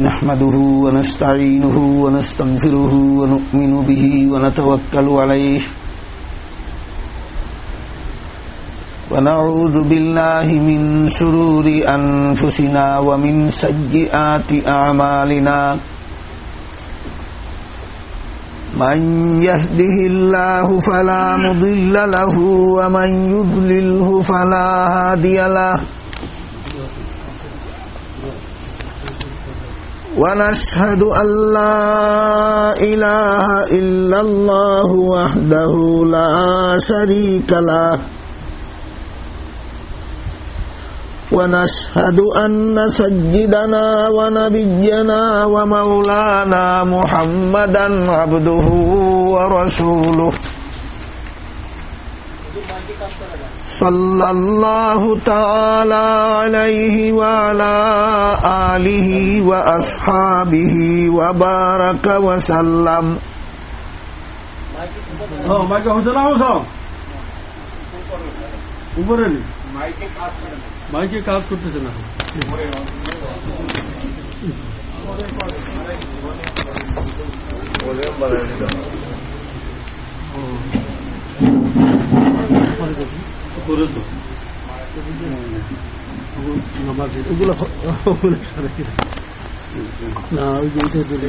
نحمده ونستعينه ونستغفره ونؤمن به ونتوكل عليه ونعوذ بالله من شرور أنفسنا ومن سيئات أعمالنا من يهده الله فلا مضل له ومن يضلله فلا هادي له ونشهد أن لا إله إلا الله وحده لا شريك له. ونشهد أن سيدنا ونبينا ومولانا محمدا عبده ورسوله. صلى الله تعالى عليه وعلى آله وأصحابه وبارك وسلم মাইকে হচ্ছে না হচ্ছে উপরে নি মাইকে কাজ করতেছে না করে তো ওগুলো ওগুলো না ওই যে ওইটা দিলে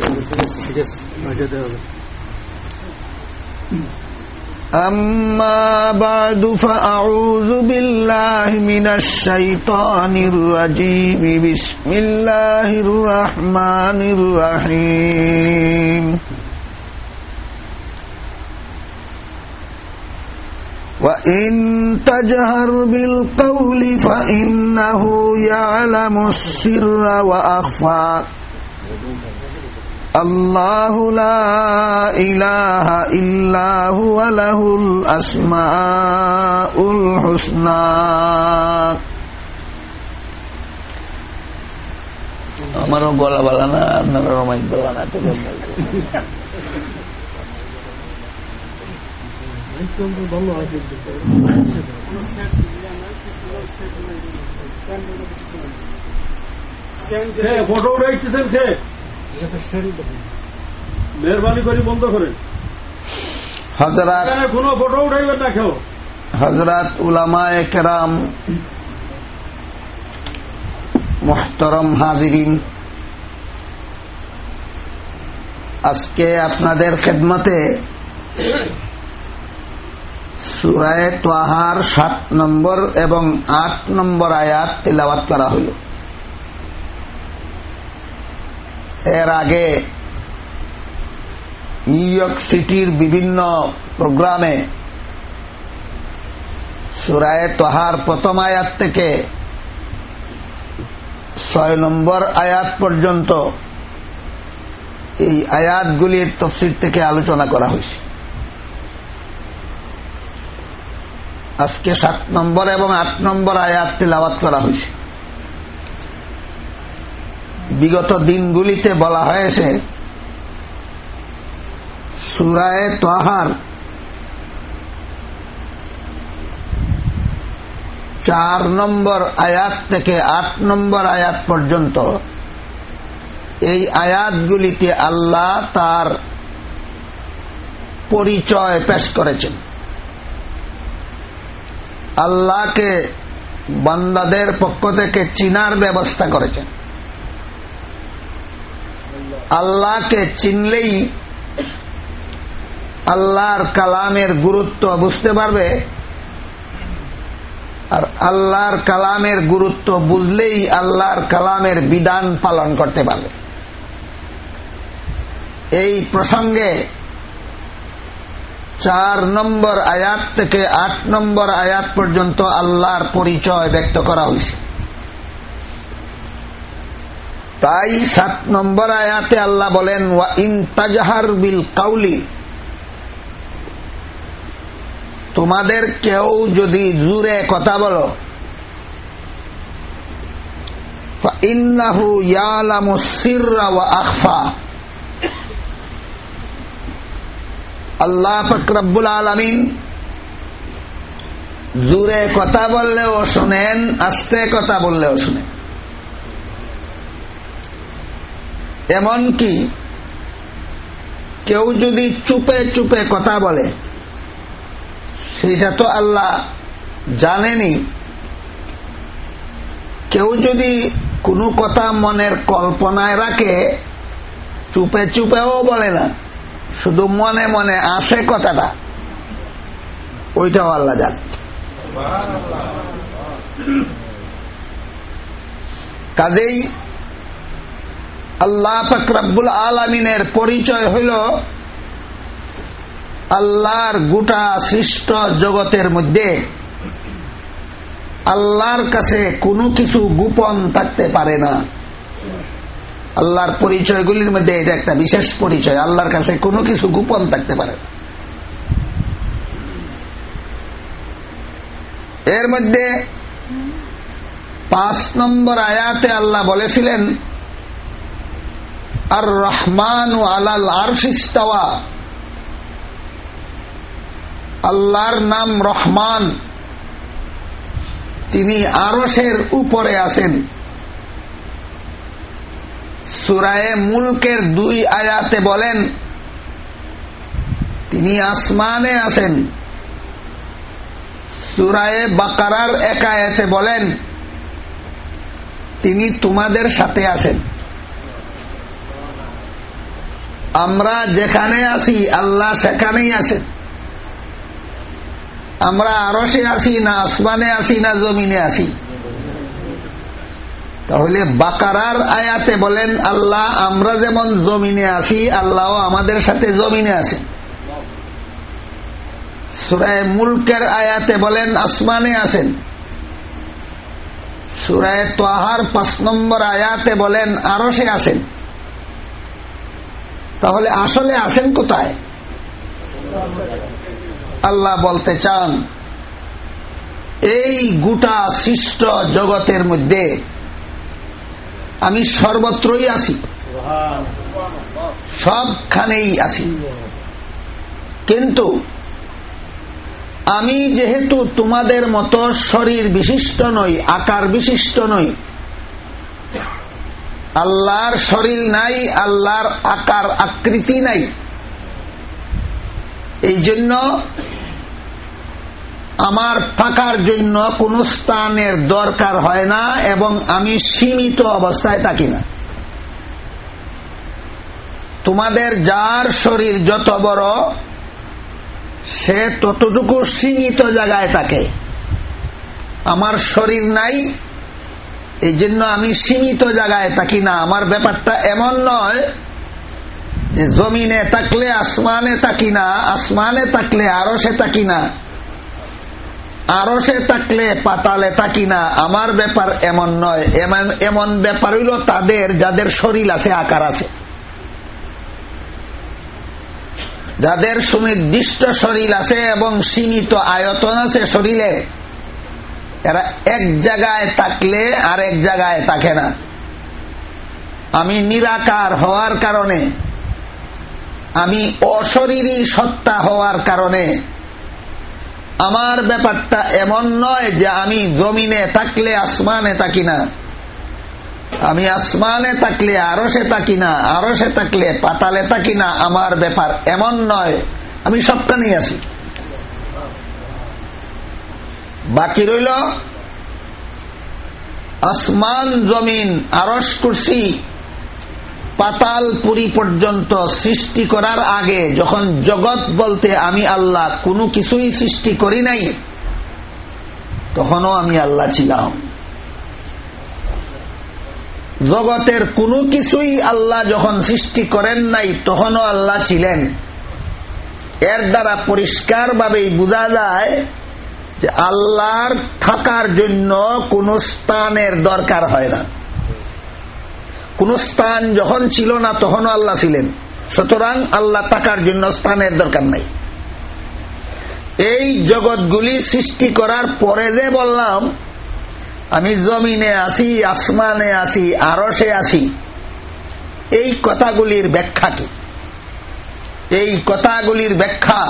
ঠিক আছে মাইকে হবে أما بعد فأعوذ بالله من الشيطان الرجيم بسم الله الرحمن الرحيم وإن تجهر بالقول فإنه يعلم السر وأخفى الله لا إله إلا هو له الأسماء الحسنى আমারও গলা বলা না আপনারও মাইক বলা না তো ভালো আছে ফটো উঠাইতেছেন খে মেহরবানি করে বন্ধ করেন। হজরাত এখানে কোনো ফটো উঠাইবেন না কেউ। হজরত উলামায়ে কেরাম মোহতরম হাজিরিন আজকে আপনাদের খেদমতে সুরায় তোহার সাত নম্বর এবং আট নম্বর আয়াত তেলাওয়াত করা হল। এর আগে নিউ সিটির বিভিন্ন প্রোগ্রামে সুরায় তোহার প্রথম আয়াত থেকে ছয় নম্বর আয়াত পর্যন্ত এই আয়াতগুলির তফসির থেকে আলোচনা করা হয়েছে। আজকে সাত নম্বর এবং আট নম্বর আয়াত তিলাওয়াত করা হয়েছে। বিগত দিনগুলিতে বলা হয়েছে, সুরায় তোহার চার নম্বর আয়াত থেকে আট নম্বর আয়াত পর্যন্ত এই আয়াতগুলিতে আল্লাহ তার পরিচয় পেশ করেছেন। আল্লাহকে, বান্দাদের পক্ষ থেকে চিনার ব্যবস্থা করেছেন। আল্লাহকে চিনলেই আল্লাহর কালামের গুরুত্ব বুঝতে পারবে, আর আল্লাহর কালামের গুরুত্ব বুঝলেই আল্লাহর কালামের বিধান পালন করতে পারবে। এই প্রসঙ্গে চার নম্বর আয়াত থেকে আট নম্বর আয়াত পর্যন্ত আল্লাহর পরিচয় ব্যক্ত করা হয়েছে। তাই সাত নম্বর আয়াতে আল্লাহ বলেন, ওয়া ইন তাজাহার বিল কাউলি তোমাদের কেউ যদি জুরে কথা বলো ইন্নাহু ইয়ালামু সিররা ওয়া আখফা আল্লাহ ফকরাবুল আলমিন জুড়ে কথা বললেও শোনেন, আস্তে কথা বললেও শোনেন। এমনকি কেউ যদি চুপে চুপে কথা বলে, সেটা তো আল্লাহ জানেনি। কেউ যদি কোনো কথা মনের কল্পনায় রাখে, চুপে চুপেও বলে না। শুধু মনে মনে আছে কথাটা। ওইটাও আল্লাহ জানে। কাজেই আল্লাহ ফকরাবুল আলমিনের পরিচয় হইল আল্লাহর গোটা সৃষ্ট জগতের মধ্যে আল্লাহর কাছে কোনো কিছু গোপন থাকতে পারে না। আল্লাহর পরিচয়গুলির মধ্যে এটা একটা বিশেষ পরিচয়। আল্লাহর কাছে কোনো কিছু গোপন থাকতে পারে এর মধ্যে পাঁচ নম্বর আয়াতে আল্লাহ বলেছিলেন আর রহমান আলাল আরশিস্তাওয়া আল্লাহর নাম রহমান। তিনি আরসের উপরে আছেন। সুরায়ে মুলকের দুই আয়াতে বলেন, তিনি আসমানে আছেন। সুরায়ে বাকারার এক আয়াতে বলেন, তিনি তোমাদের সাথে আছেন। আমরা যেখানে আছি, আল্লাহ সেখানেই আছেন। আমরা আরসে আছি, না আসমানে আছি, না জমিনে আছি। তাহলে বাকারার আয়াতে বলেন, আল্লাহ, আমরা যেমন জমিনে আছি আল্লাহ আমাদের সাথে জমিনে আছে। সুরায় মুলকের আয়াতে বলেন, আসমানে আছেন। সুরায় তোহার পাঁচ নম্বর আয়াতে বলেন আরও সে আছেন। তাহলে আসলে আছেন কোথায়? আল্লাহ বলতে চান, এই গোটা সৃষ্ট জগতের মধ্যে আমি সর্বত্রই আছি। সবখানেই আছি। কিন্তু আমি যেহেতু তোমাদের মতো শরীর বিশিষ্ট নই, আকার বিশিষ্ট নই, আল্লাহর শরীর নাই, আল্লাহর আকার আকৃতি নাই, এই জন্য আমার থাকার জন্য কোন স্থানের দরকার হয় না এবং আমি সীমিত অবস্থায় থাকি না। তোমাদের যার শরীর যত বড়, সে ততটুকু সীমিত জায়গায় থাকে। আমার শরীর নাই এই জন্য আমি সীমিত জায়গায় থাকি না। আমার ব্যাপারটা এমন নয় যে জমিনে থাকলে আসমানে থাকি না, আসমানে থাকলে আরও সে থাকি না। আরও সে থাকলে পাতালে থাকি না। আমার ব্যাপার এমন নয়, এমন ব্যাপার হইল তাদের, যাদের শরীর আছে, আকার আছে। যাদের সুনির্দিষ্ট শরীর আছে এবং সীমিত আয়তন আছে শরীরে, এরা এক জায়গায় থাকলে আর এক জায়গায় থাকে না। আমি নিরাকার হওয়ার কারণে, আমি অশরীরী সত্তা হওয়ার কারণে আমার ব্যাপারটা এমন নয় যে আমি জমিনে থাকলে আসমানে থাকি না। আমি আসমানে থাকলে আরও সে থাকি না আরও সে থাকলে পাতালে থাকি না, আমার ব্যাপার এমন নয়। আমি সবখানেই আছি বাকি রইল, আসমান, জমিন আরস কুর্সি পাতাল পুরী পর্যন্ত সৃষ্টি করার আগে যখন জগৎ বলতে আমি আল্লাহ কোনো কিছুই সৃষ্টি করি নাই, তখনও আমি আল্লাহ ছিলাম। জগতের কোনো কিছুই আল্লাহ যখন সৃষ্টি করেন নাই, তখনও আল্লাহ ছিলেন। এর দ্বারা পরিষ্কার ভাবেই বোঝা যায় যে আল্লাহর থাকার জন্য কোন স্থানের দরকার হয় না। কোন স্থান যখন ছিল না, তখনও আল্লাহ ছিলেন। সুতরাং আল্লাহ থাকার জন্য স্থানের দরকার নাই। এই জগৎগুলি সৃষ্টি করার পরে যে বললাম, আমি জমিনে আছি, আসমানে আছি আরসে আছি, এই কথাগুলির ব্যাখ্যা কি? এই কথাগুলির ব্যাখ্যা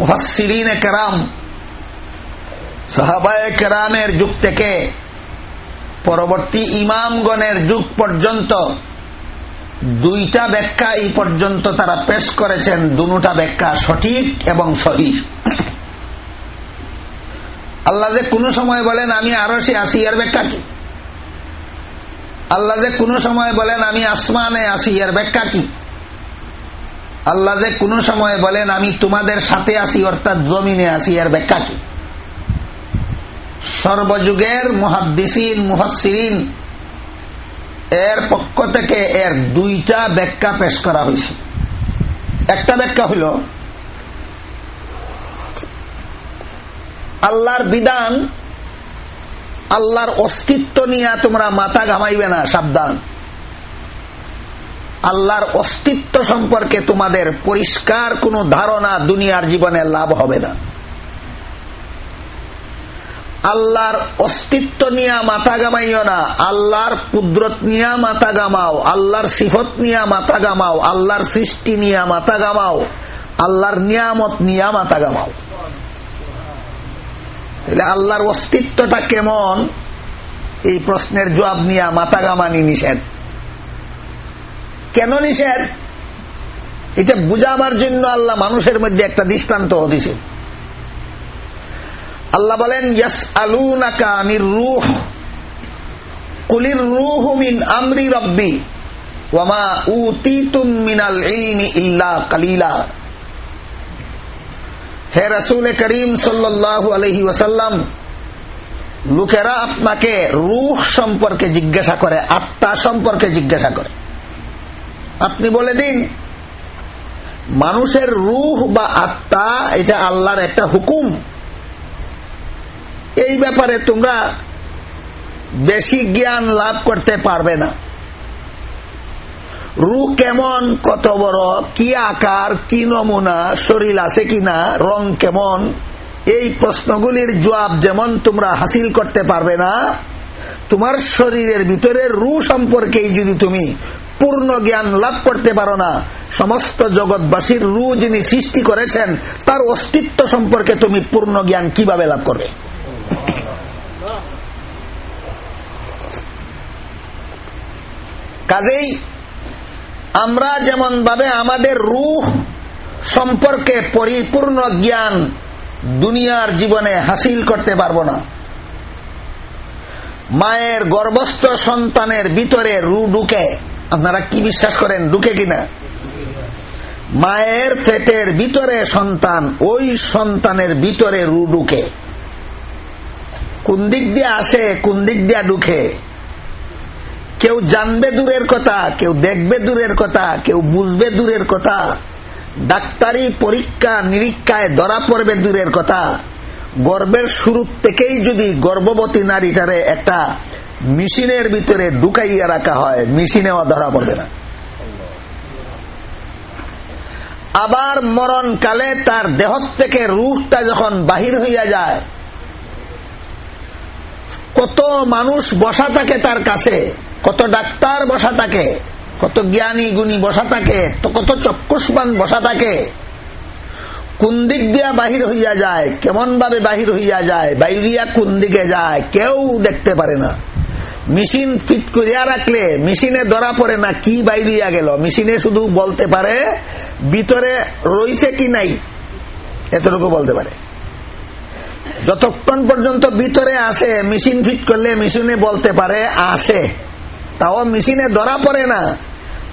মুহাসিরিনে কেরাম, সাহাবায় কেরামের যুগ থেকে পরবর্তী ইমামগণের যুগ পর্যন্ত দুইটা ব্যাখ্যা এই পর্যন্ত তারা পেশ করেছেন, দুটা ব্যাখ্যা সঠিক এবং সহি। আল্লাহ যে কোনো সময় বলেন, আমি আরও সে আসি এর ব্যাখ্যা কি? আল্লাহ যে কোনো সময় বলেন, আমি আসমানে আসি এর ব্যাখ্যা কি? আল্লাহ যে কোনো সময় বলেন, আমি তোমাদের সাথে আসি অর্থাৎ জমিনে আসি এর ব্যাখ্যা কি? সর্বযুগের মুহাদ্দিসিন মুহাসিরিন এর পক্ষ থেকে এর দুইটা ব্যাখ্যা পেশ করা হয়েছে। একটা ব্যাখ্যা হইল, আল্লাহর বিধান, আল্লাহর অস্তিত্ব নিয়ে তোমরা মাথা ঘামাইবে না, সাবধান। আল্লাহর অস্তিত্ব সম্পর্কে তোমাদের পরিষ্কার কোনো ধারণা দুনিয়ার জীবনে লাভ হবে না। আল্লাহর অস্তিত্ব নিয়ে মাথা গামাইও না। আল্লাহর কুদরত নিয়ে মাথা গামাও আল্লাহর সিফত নিয়ে মাথা গামাও আল্লাহর সৃষ্টি নিয়ে মাথা গামাও আল্লাহর নিয়ামত নিয়ে মাথা গামাও তাহলে আল্লাহর অস্তিত্বটা কেমন? এই প্রশ্নের জবাব নিয়া মাথা গামানি নিষেধ। কেন নিষেধ? এটা বুঝাবার জন্য আল্লাহ মানুষের মধ্যে একটা দৃষ্টান্ত দিছে। আল্লাহ বলেন ইয়াস আলুনাকা রুহ। কুলির রুহ মিন আমরি রব্বি। ওয়ামা উতিতুম মিনাল ইলমি ইল্লা কালিলা। হে রসুল করিম সাল্লাল্লাহু আলাইহি ওয়াসাল্লাম, লোকেরা আপনাকে রুহ সম্পর্কে জিজ্ঞাসা করে, আত্মা সম্পর্কে জিজ্ঞাসা করে। আপনি বলে দিন, মানুষের রুহ বা আত্মা, এটা আল্লাহর একটা হুকুম। এই ব্যাপারে তোমরা বেশি জ্ঞান লাভ করতে পারবে না। রু কেমন, কত বড়, কি আকার, কি নমুনা, শরীর আছে কিনা, রং কেমন, এই প্রশ্নগুলির জবাব যেমন তোমরা হাসিল করতে পারবে না, তোমার শরীরের ভিতরে রু সম্পর্কেই যদি তুমি পূর্ণ জ্ঞান লাভ করতে পারো না, সমস্ত জগৎবাসীর রু যিনি সৃষ্টি করেছেন, তার অস্তিত্ব সম্পর্কে তুমি পূর্ণ জ্ঞান কীভাবে লাভ করবে? কাজেই আমরা যেমন ভাবে আমাদের রুহ সম্পর্কে পরিপূর্ণ জ্ঞান দুনিয়ার জীবনে হাসিল করতে পারব না। মায়ের গর্ভস্থ সন্তানের ভিতরে রু ঢুকে, আপনারা কি বিশ্বাস করেন, ঢুকে কিনা? মায়ের পেটের ভিতরে সন্তান, ওই সন্তানের ভিতরে রু ঢুকে। কোন দিক দিয়ে আসে, কোন দিক দিয়ে ঢুকে? কেউ জানবে দূরের কথা, কেউ দেখবে দূরের কথা, কেউ বুঝবে দূরের কথা। ডাক্তারি পরীক্ষা নিরীক্ষায় ধরা পড়বে দূরের কথা। গর্বের শুরু থেকেই যদি গর্ভবতী নারীটারে একটা মেশিনের ভিতরে ঢুকাইয়া রাখা হয়, মেশিনেও ধরা পড়বে না। আবার মরণকালে তার দেহ থেকে রুখটা যখন বাহির হইয়া যায় কত মানুষ বসা থাকে তার কাছে, কত ডাক্তার বসা থাকে, কত জ্ঞানী গুণী বসা থাকে, তো কত চক্ষুষ্মান বসা থাকে। কোন দিক দিয়া বাহির হইয়া যায়, কেমন ভাবে বাহির হইয়া যায় বাইরিয়া কোন দিকে যায়, কেউ দেখতে পারে না। মেশিন ফিট করিয়া রাখলে, মেশিনে ধরা পড়ে না কি বাইরিয়া গেল। মেশিনে শুধু বলতে পারে, ভিতরে রইছে কি নাই, এতটুকু বলতে পারে। যতক্ষণ পর্যন্ত ভিতরে আছে, মেশিন ফিট করলে মেশিনে বলতে পারে, আছে। তাও মেশিনে ধরা পড়ে না।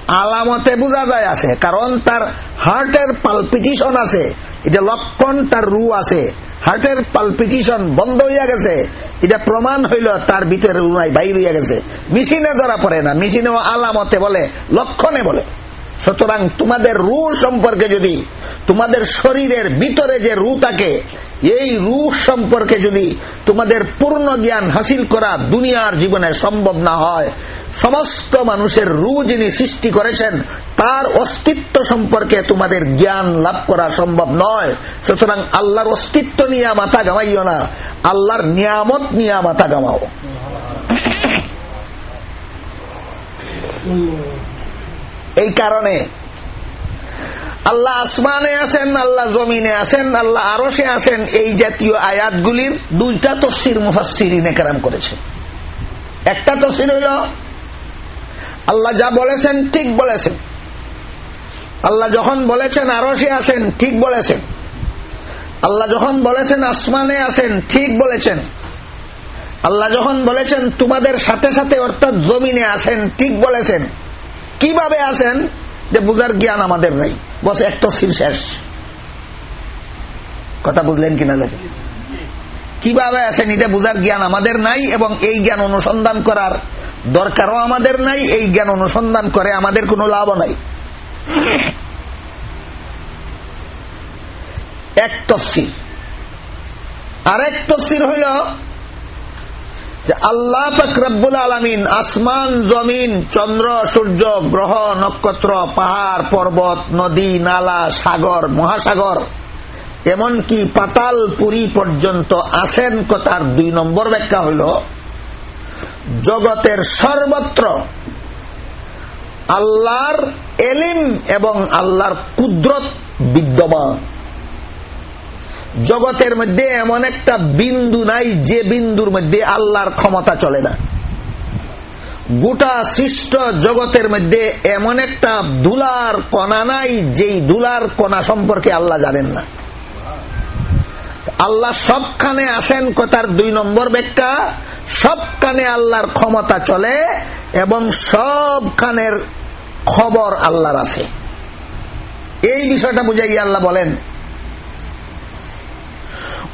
আলামতে বোঝা যায় আছে, কারণ তার হার্টের পালপিটিশন আছে। এটা লক্ষণ, তার রু আছে। হার্টের পালপিটিশন বন্ধ হইয়া গেছে। এটা প্রমাণ হইল, তার ভিতরে রু নাই, বাইর হইয়া গেছে। মেশিনে ধরা পড়ে না, মেশিনেও আলামতে বলে, লক্ষণে বলে। সুতরাং তোমাদের রু সম্পর্কে যদি, তোমাদের শরীরের ভিতরে যে রু থাকে, এই রু সম্পর্কে যদি তোমাদের পূর্ণ জ্ঞান হাসিল করা দুনিয়ার জীবনে সম্ভব না হয়, সমস্ত মানুষের রু যিনি সৃষ্টি করেছেন, তার অস্তিত্ব সম্পর্কে তোমাদের জ্ঞান লাভ করা সম্ভব নয়। সুতরাং আল্লাহর অস্তিত্ব নিয়ে মাথা গামাইও না, আল্লাহর নিয়ামত নিয়ে মাথা গামাও এই কারণে আল্লাহ আসমানে আছেন, আল্লাহ জমিনে আছেন, আল্লাহ আরসে আছেন, এই জাতীয় আয়াতগুলির দুইটা তসির মুফাসির নেকারাম করেছে একটা তসির হইল আল্লাহ যা বলেছেন ঠিক বলেছেন। আল্লাহ যখন বলেছেন আরসে আছেন, ঠিক বলেছেন। আল্লাহ যখন বলেছেন আসমানে আছেন, ঠিক বলেছেন। আল্লাহ যখন বলেছেন তোমাদের সাথে সাথে অর্থাৎ জমিনে আছেন, ঠিক বলেছেন। কীভাবে আছেন? যে বুঝার জ্ঞান আমাদের নেই। বস একটা শেষ। কথা বুঝলেন কিনা দেখেন কীভাবে আছেন? এটা বুঝার জ্ঞান আমাদের নাই এবং এই জ্ঞান অনুসন্ধান করার দরকারও আমাদের নাই, এই জ্ঞান অনুসন্ধান করে আমাদের কোনো লাভও নাই। এক তফসির আরেক তফসির হইল যে আল্লাহ রব্বুল আলমিন আসমান, জমিন, চন্দ্র, সূর্য, গ্রহ, নক্ষত্র, পাহাড়, পর্বত, নদী, নালা, সাগর, মহাসাগর, এমনকি পাতাল, পুরী পর্যন্ত আছেন কথার দুই নম্বর ব্যাখ্যা হইল, জগতের সর্বত্র আল্লাহর এলিম এবং আল্লাহর কুদরত বিদ্যমান। জগতের মধ্যে এমন একটা বিন্দু নাই যে বিন্দুর মধ্যে আল্লাহর ক্ষমতা চলে না। গোটা সৃষ্ট জগতের মধ্যে এমন একটা দুলার কণা নাই যেই দুলার কণা সম্পর্কে আল্লাহ জানেন না। আল্লাহ সবখানে আসেন কথার দুই নম্বর ব্যাখ্যা, সবখানে আল্লাহর ক্ষমতা চলে এবং সবখানের খবর আল্লাহর আছে। এই বিষয়টা বুঝাই আল্লাহ বলেন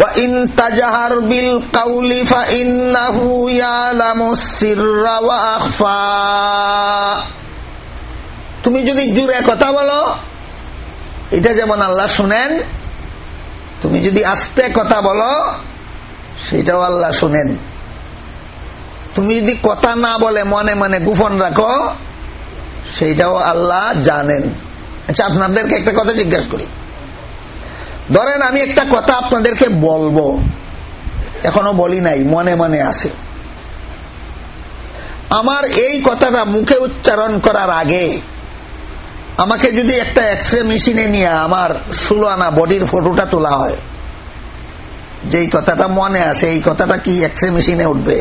وَإِن تَجْهَرْ بِالْقَوْلِ فَإِنَّهُ يَعْلَمُ السِّرَّ وَأَخْفَى তুমি যদি জুড়ে কথা বলো এটা যেমন আল্লাহ শুনেন তুমি যদি আস্তে কথা বলো সেটাও আল্লাহ শুনেন তুমি যদি কথা না বলে মনে মনে গোপন রাখো সেইটাও আল্লাহ জানেন আচ্ছা আপনাদেরকে একটা কথা জিজ্ঞাসা করি ধরেন আমি একটা কথা আপনাদেরকে বলব। এখনও বলি নাই, মনে মনে আছে। আমার এই কথাটা মুখে উচ্চারণ করার আগে আমাকে যদি একটা এক্সরে মেশিনে নিয়ে আমার ষোলো আনা বডির ফটোটা তোলা হয় যে কথাটা মনে আছে, এই কথাটা কি এক্সরে মেশিনে উঠবে?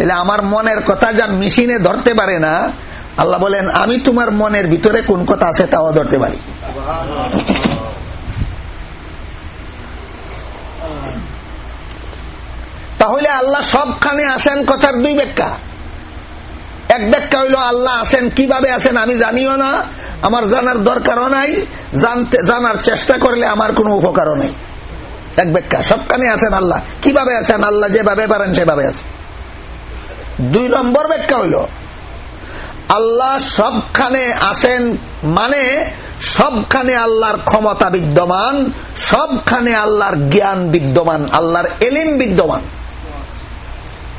তাহলে আমার মনের কথা যা মেশিনে ধরতে পারে না। আল্লাহ বলেন, আমি তোমার মনের ভিতরে কোন কথা আছে তাও ধরতে পারি। তাহলে আল্লাহ সবখানে আছেন কথার দুই ব্যাখ্যা। এক ব্যাখ্যা হইল, আল্লাহ আছেন কীভাবে আছেন আমি জানিও না। আমার জানার দরকারও নাই। জানতে, জানার চেষ্টা করলে আমার কোনো উপকারও নাই। এক ব্যাখ্যা, সবখানে আছেন আল্লাহ। কীভাবে আছেন আল্লাহ যেভাবে পারেন সেভাবে আছে। দুই নম্বর ব্যাখ্যা হইল, আল্লাহ সবখানে আসেন মানে সবখানে আল্লাহর ক্ষমতা বিদ্যমান, সবখানে আল্লাহর জ্ঞান বিদ্যমান, আল্লাহর এলিম বিদ্যমান।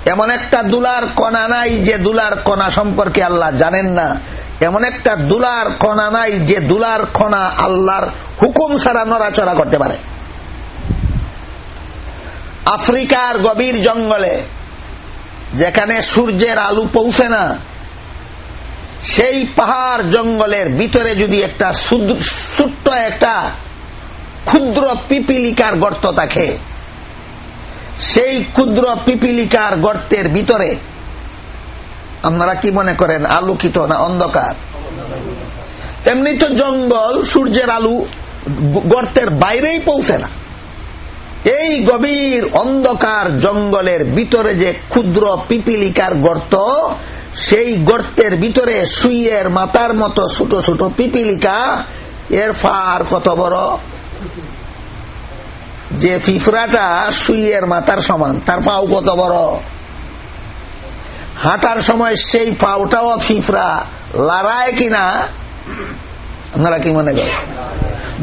এমন একটা দুলার কণা নাই যে দুলার কণা সম্পর্কে আল্লাহ জানেন না। এমন একটা দুলার কণা নাই যে দুলার কণা আল্লাহর হুকুম ছাড়া নড়াচড়া করতে পারে। আফ্রিকার গভীর জঙ্গলে যেখানে সূর্যের আলু পৌঁছে না, সেই পাহাড় জঙ্গলের ভিতরে যদি একটা ছোট্ট একটা ক্ষুদ্র পিপিলিকার গর্ত থাকে, সেই ক্ষুদ্র পিপিলিকার গর্তের ভিতরে আপনারা কি মনে করেন, আলোকিত না অন্ধকার? এমনি তো জঙ্গল, সূর্যের আলু গর্তের বাইরেই পৌঁছে না। এই গভীর অন্ধকার জঙ্গলের ভিতরে যে ক্ষুদ্র পিপিলিকার গর্ত, সেই গর্তের ভিতরে সুইয়ের মাথার মতো ছোট ছোট পিপিলিকা, এর ফার কত বড়? যে ফিফরাটা সুইয়ের মাথার সমান, তার পাও কত বড়? হাঁটার সময় সেই পাওটাও ফিফরা, লড়ায় কিনা আপনারা কি মনে করেন?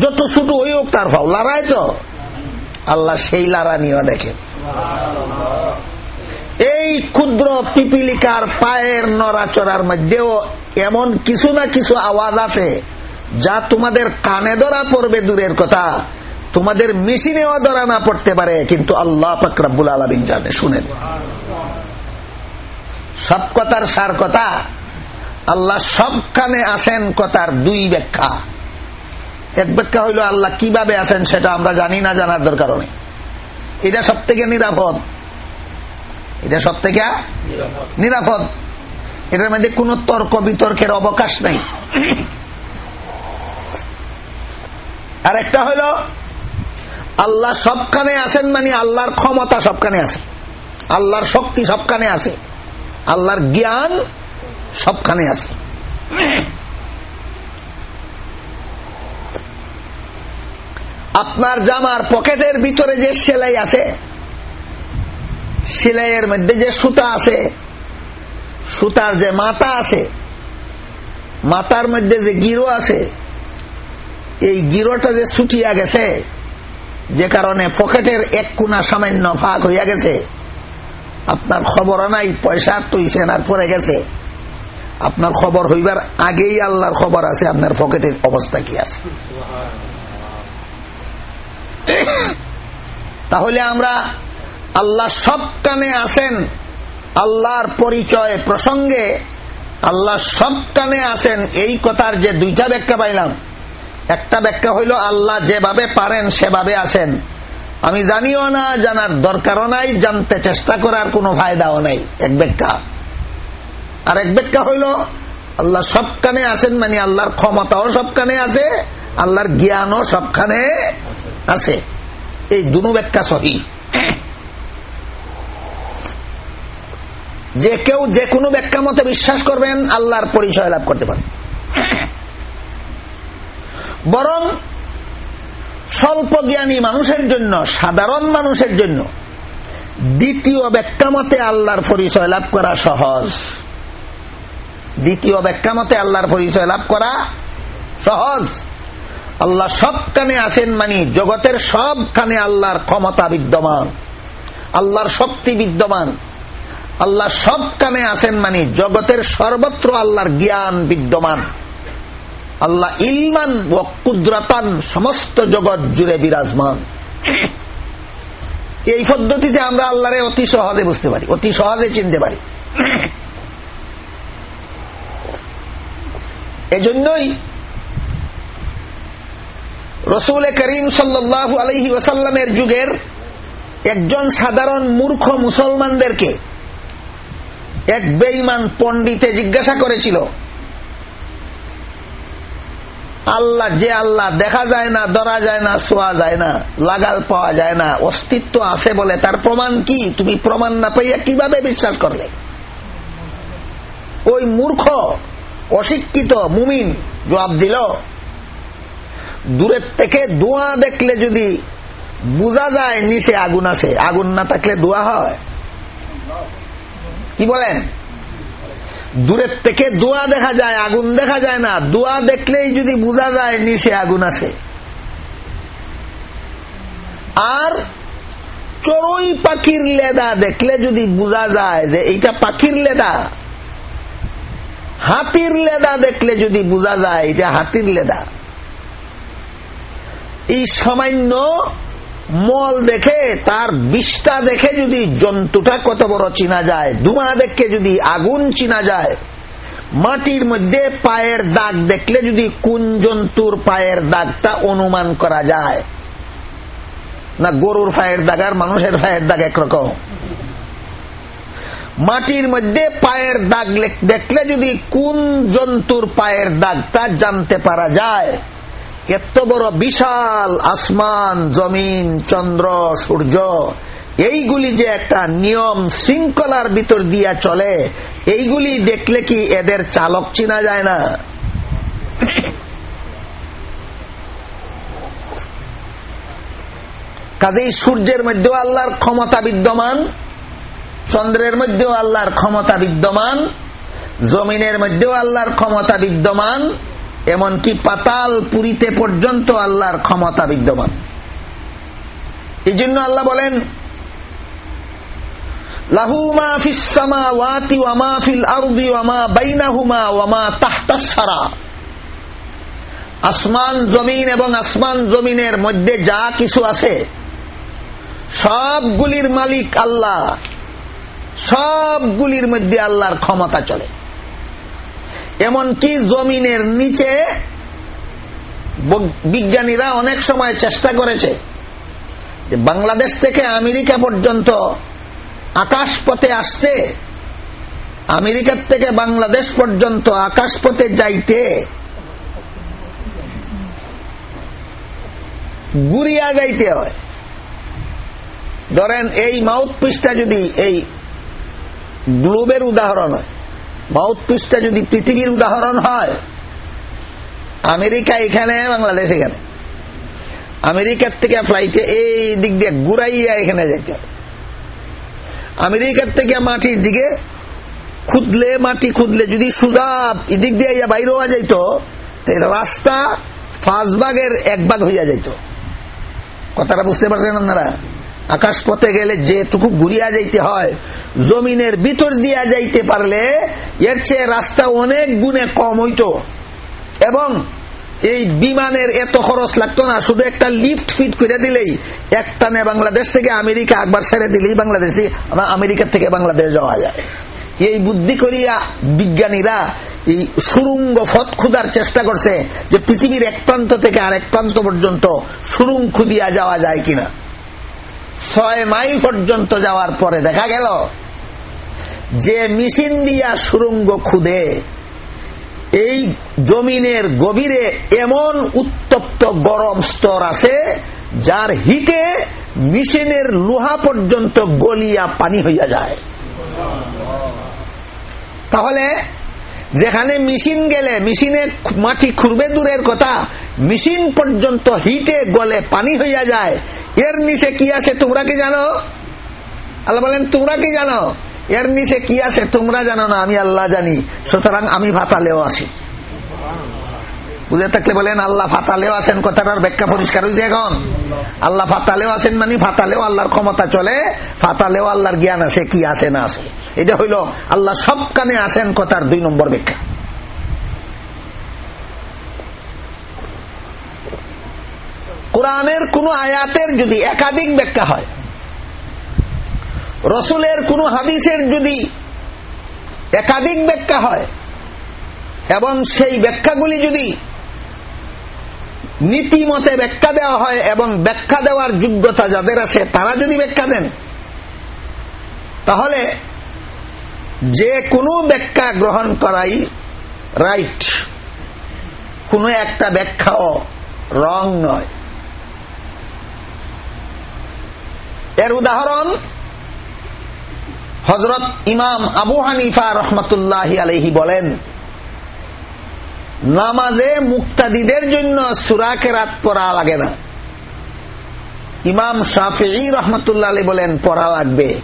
যত ছোট হই হোক তার পাও, লড়ায় তো। আল্লাহ সেই লারানিও দেখেন। এই ক্ষুদ্র পিপিলিকার পায়ের নড়াচড়ার মধ্যেও এমন কিছু না কিছু আওয়াজ আছে, যা তোমাদের কানে ধরা পড়বে দূরের কথা, তোমাদের মেশিনেও ধরা না পড়তে পারে, কিন্তু আল্লাহ ফাকরাবুল আলমিন জানে, শুনেন। সব কথার সার কথা, আল্লাহ সব কানে আছেন কথার দুই ব্যাখ্যা। এক ব্যাখ্যা হইল আল্লাহ, কীভাবে আছেন সেটা আমরা জানি না, জানার দরকার নেই। এটা সব থেকে নিরাপদ। এটা সব থেকে নিরাপদ। এটার মধ্যে কোন তর্ক বিতর্কের অবকাশ নাই। আর একটা হইল, আল্লাহ সবখানে আছেন মানে আল্লাহর ক্ষমতা সবখানে আছে। আল্লাহর শক্তি সবখানে আছে। আল্লাহর জ্ঞান সবখানে আছে। আপনার জামার পকেটের ভিতরে যে সেলাই আছে, সেলাইয়ের মধ্যে যে সুতা আছে, সুতার যে মাথা আছে, মাথার মধ্যে যে গিরো আছে, এই গিরোটা যে ছুটিয়া গেছে, যে কারণে পকেটের এক কোনা সামান্য ফাঁক হইয়া গেছে, আপনার খবর নাই, পয়সা তুইছেন আর পরে গেছে। আপনার খবর হইবার আগেই আল্লাহর খবর আছে, আপনার পকেটের অবস্থা কি আছে? তাহলে আমরা আল্লাহ সব কানে আছেন আল্লাহর পরিচয় প্রসঙ্গে আল্লাহ সব কানে আছেন এই কথার যে দুইটা ব্যাখ্যা পাইলাম। একটা ব্যাখ্যা হইল, আল্লাহ যেভাবে পারেন সেভাবে আছেন আমি জানিও না, জানার দরকারও নাই, জানতে চেষ্টা করার কোনো ফায়দাও নাই। এক ব্যাখ্যা। আর এক ব্যাখ্যা হইল আল্লাহ সবখানে আছেন মানে আল্লাহর ক্ষমতাও সবখানে আছে, আল্লাহর জ্ঞানও সবখানে আছে। এই দুনো ব্যাখ্যা সহি। যে কেউ যে কোনো ব্যাখ্যা মতে বিশ্বাস করবেন, আল্লাহর পরিচয় লাভ করতে পারেন বরং স্বল্প জ্ঞানী মানুষের জন্য, সাধারণ মানুষের জন্য, দ্বিতীয় ব্যাখ্যা মতে আল্লাহর পরিচয় লাভ করা সহজ। দ্বিতীয় ব্যাখ্যা মতে আল্লাহর পরিচয় লাভ করা সহজ। আল্লাহ সব কানে আছেন মানি জগতের সব কানে আল্লাহর ক্ষমতা বিদ্যমান। আল্লাহর শক্তি বিদ্যমান। আল্লাহ সব কানে আছেন মানে জগতের সর্বত্র আল্লাহর জ্ঞান বিদ্যমান। আল্লাহ ইলমান ও কুদ্রাতান সমস্ত জগৎ জুড়ে বিরাজমান। এই পদ্ধতিতে আমরা আল্লাহরে অতি সহজে বুঝতে পারি, অতি সহজে চিনতে পারি। এজন্যই রসুল করিম সাল্লাহ আলহি ওসাল্লামের যুগের একজন সাধারণ মূর্খ মুসলমানদেরকে এক বেইমান পণ্ডিতে জিজ্ঞাসা করেছিল, আল্লাহ, যে আল্লাহ দেখা যায় না, ধরা যায় না, শোয়া যায় না, লাগাল পাওয়া যায় না, অস্তিত্ব আছে বলে তার প্রমাণ কি? তুমি প্রমাণ না পাইয়া কীভাবে বিশ্বাস করলে? ওই মূর্খ অশিক্ষিত মুমিন জবাব দিল, দূরের থেকে দোয়া দেখলে যদি বোঝা যায় নিচে আগুন আছে, আগুন না থাকলে দোয়া হয়? কি বলেন? দূরের থেকে দোয়া দেখা যায়, আগুন দেখা যায় না, দোয়া দেখলেই যদি বোঝা যায় নিচে আগুন আছে। আর চড়ই পাখির লেদা দেখলে যদি বোঝা যায় যে এইটা পাখির লেদা হাতির লেদা দেখলে যদি বোঝা যায় এটা হাতির লেদা। এই সামান্য মল দেখে, তার বিষটা দেখে যদি জন্তুটা কত বড় চিনা যায় ধুমা দেখে যদি আগুন চিনা যায়, মাটির মধ্যে পায়ের দাগ দেখলে যদি কোন জন্তুর পায়ের দাগটা অনুমান করা যায়? না গরুর পায়ের দাগ আর মানুষের পায়ের দাগ একরকম? মাটির মধ্যে পায়ের দাগ দেখলে যদি কোন জন্তুর পায়ের দাগটা জানতে পারা যায়, এত বড় বিশাল আসমান, জমিন, চন্দ্র, সূর্য, এইগুলি যে একটা নিয়ম শৃঙ্খলার ভিতর দিয়া চলে, এইগুলি দেখলে কি এদের চালক চিনা যায় না? কাজেই সূর্যের মধ্যেও আল্লাহর ক্ষমতা বিদ্যমান। চন্দ্রের মধ্যেও আল্লাহর ক্ষমতা বিদ্যমান, জমিনের মধ্যেও আল্লাহর ক্ষমতা বিদ্যমান, এমনকি পাতাল পুরীতে পর্যন্ত আল্লাহর ক্ষমতা বিদ্যমান। এই জন্য আল্লাহ বলেন আসমান জমিন এবং আসমান জমিনের মধ্যে যা কিছু আছে, সবগুলির মালিক আল্লাহ। সবগুলির মধ্যে আল্লাহর ক্ষমতা চলে। এমনকি জমিনের নিচে বিজ্ঞানীরা অনেক সময় চেষ্টা করেছে যে বাংলাদেশ থেকে আমেরিকা পর্যন্ত আকাশ পথে আসতে, আমেরিকার থেকে বাংলাদেশ পর্যন্ত আকাশ পথে যাইতে গুড়িয়া যাইতে হয়। ধরেন এই মাউথ পিসটা যদি এই গ্লোবের উদাহরণ হয়। মাউথ পিসটা যদি পৃথিবীর উদাহরণ হয়, আমেরিকা এখানে, বাংলাদেশ এখানে। আমেরিকার থেকে ফ্লাইটে এই দিক দিয়ে ঘুরাইয়া এখানে যেতে আমেরিকার থেকে মাটির দিকে খুদলে মাটি খুদলে যদি সুজা এদিক দিয়ে ইয়া বাইরে হওয়া যাইত রাস্তা ভাগের এক হইয়া যাইত। কথাটা বুঝতে পারছেন আপনারা? আকাশ পথে গেলে যেটুকু ঘুরিয়া যাইতে হয়, জমিনের ভিতর দিয়া যাইতে পারলে এর চেয়ে রাস্তা অনেক গুণে কম হইত। এবং এই বিমানের এত খরচ লাগতো না, শুধু একটা লিফট ফিট করে দিলেই। একটানে বাংলাদেশ থেকে আমেরিকা, একবার ছেড়ে দিলেই বাংলাদেশ আমেরিকা থেকে বাংলাদেশ যাওয়া যায়। এই বুদ্ধি করিয়া বিজ্ঞানীরা এই সুরুঙ্গ ফত খুদার চেষ্টা করছে যে পৃথিবীর এক প্রান্ত থেকে আরেক প্রান্ত পর্যন্ত সুরুং খুদিয়া যাওয়া যায় কিনা। ছয় মাইল পর্যন্ত যাওয়ার পরে দেখা গেল যে মিশিন দিয়া সুরঙ্গ খুদে, এই জমিনের গভীরে এমন উত্তপ্ত গরম স্তর আছে যার হিটে মেশিনের লোহা পর্যন্ত গলিয়া পানি হইয়া যায়। তাহলে যেখানে মেশিন গেলে মেশিনে মাটি খুঁড়বে দূরের কথা, মেশিন পর্যন্ত হিটে গলে পানি হইয়া যায়। এর নিচে কি আছে তোমরা কি জানো? আল্লাহ বলেন, তোমরা কি জানো? এর নিচে কি আছে তোমরা জানো না, আমি আল্লাহ জানি। সুতরাং আমি ভাতালেও আছি। বুঝে থাকলে বলেন, আল্লাহ ফাতালেও আছেন, কথাটার ব্যাখ্যা পরিষ্কার হয়েছে এখন। আল্লাহ ফাতালেও আছেন মানে ফাতালেও আল্লাহর ক্ষমতা চলে, ফাতালেও আল্লাহর জ্ঞান আছে, কি আছে না আছে। এটা হইল আল্লাহ সব কানে আছেন কথার দুই নম্বর ব্যাখ্যা। কোরআনের কোন আয়াতের যদি একাধিক ব্যাখ্যা হয়, রসুলের কোন হাদিসের যদি একাধিক ব্যাখ্যা হয়, এবং সেই ব্যাখ্যাগুলি যদি নীতিমতে ব্যাখ্যা দেওয়া হয় এবং ব্যাখ্যা দেওয়ার যোগ্যতা যাদের আছে, তারা যদি ব্যাখ্যা দেন, তাহলে যে কোনো ব্যাখ্যা গ্রহণ করাই রাইট। কোন একটা ব্যাখ্যাও রং নয়। এর উদাহরণ হজরত ইমাম আবু হানিফা রহমতুল্লাহ আলহি বলেন নামাজে মুক্তাদিদের জন্য সুরাকে রাত পড়া লাগে না। ইমাম শাফি রহমতুল্লাহ আলী বলেন, পড়া লাগবে।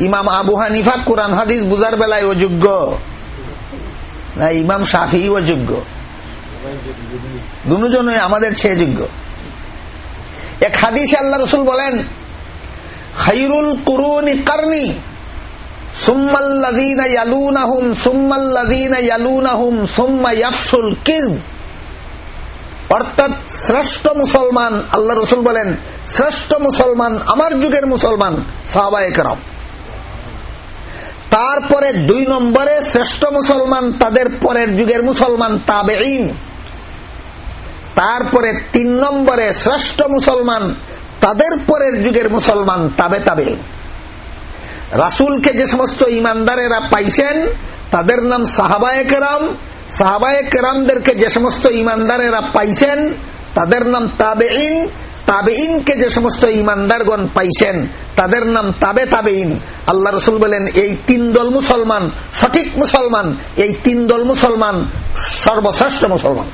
ইমাম আবু হানিফা কোরআন হাদিস বুঝার বেলায় অযোগ্য। না, ইমাম শাফি অযোগ্য। দুজনই আমাদের ছেয়ে যোগ্য। এক হাদিস আল্লাহ রসুল বলেন, খাইরুল কুরুনি কারনি আল্লাহ রসুল বলেন, শ্রেষ্ঠ মুসলমান আমার যুগের মুসলমান তারপরে দুই নম্বরে শ্রেষ্ঠ মুসলমান, তাদের পরের যুগের মুসলমান তাবে তারপরে তিন নম্বরে শ্রেষ্ঠ মুসলমান, তাদের পরের যুগের মুসলমান, তাবে তাবে রাসুলকে যে সমস্ত ইমানদারেরা পাইছেন, তাদের নাম সাহাবায় কেরাম। সাহাবায় কেরামদেরকে যে সমস্ত ইমানদারেরা পাইছেন, তাদের নাম তাবে ইন তাবে ইনকে যে সমস্ত ইমানদারগণ পাইছেন, তাদের নাম তাবে তাবে ইন আল্লাহ রসুল বলেন, এই তিন দল মুসলমান, সঠিক মুসলমান, এই তিন দল মুসলমান, সর্বশ্রেষ্ঠ মুসলমান।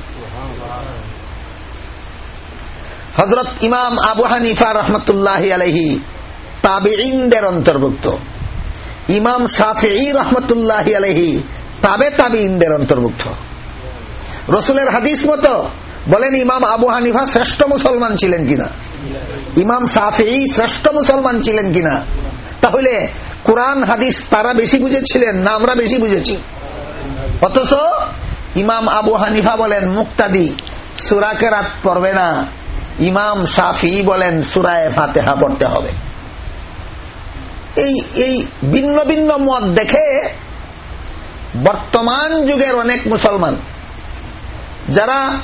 হজরত ইমাম আবু হানিফা রহমতুল্লাহ আলহি তাবে ইনদের অন্তর্ভুক্ত। ইমাম শাফি রহমতুল্লাহ আলহি তাবে তাবে ইনদের অন্তর্ভুক্ত। রসুলের হাদিস মতো বলেন, ইমাম আবু হানিফা শ্রেষ্ঠ মুসলমান ছিলেন কিনা? ইমাম সাফি শ্রেষ্ঠ মুসলমান ছিলেন কিনা? তাহলে কোরআন, হাদিস তারা বেশি বুঝেছিলেন না আমরা বেশি বুঝেছি। অথচ ইমাম আবু হানিফা বলেন, মুক্তাদি সুরাকে রাত পড়বে না। ইমাম সাফি বলেন, সুরায় ফাতেহা পড়তে হবে। এই এই ভিন্ন ভিন্ন মত দেখে বর্তমান যুগের অনেক মুসলমান, যারা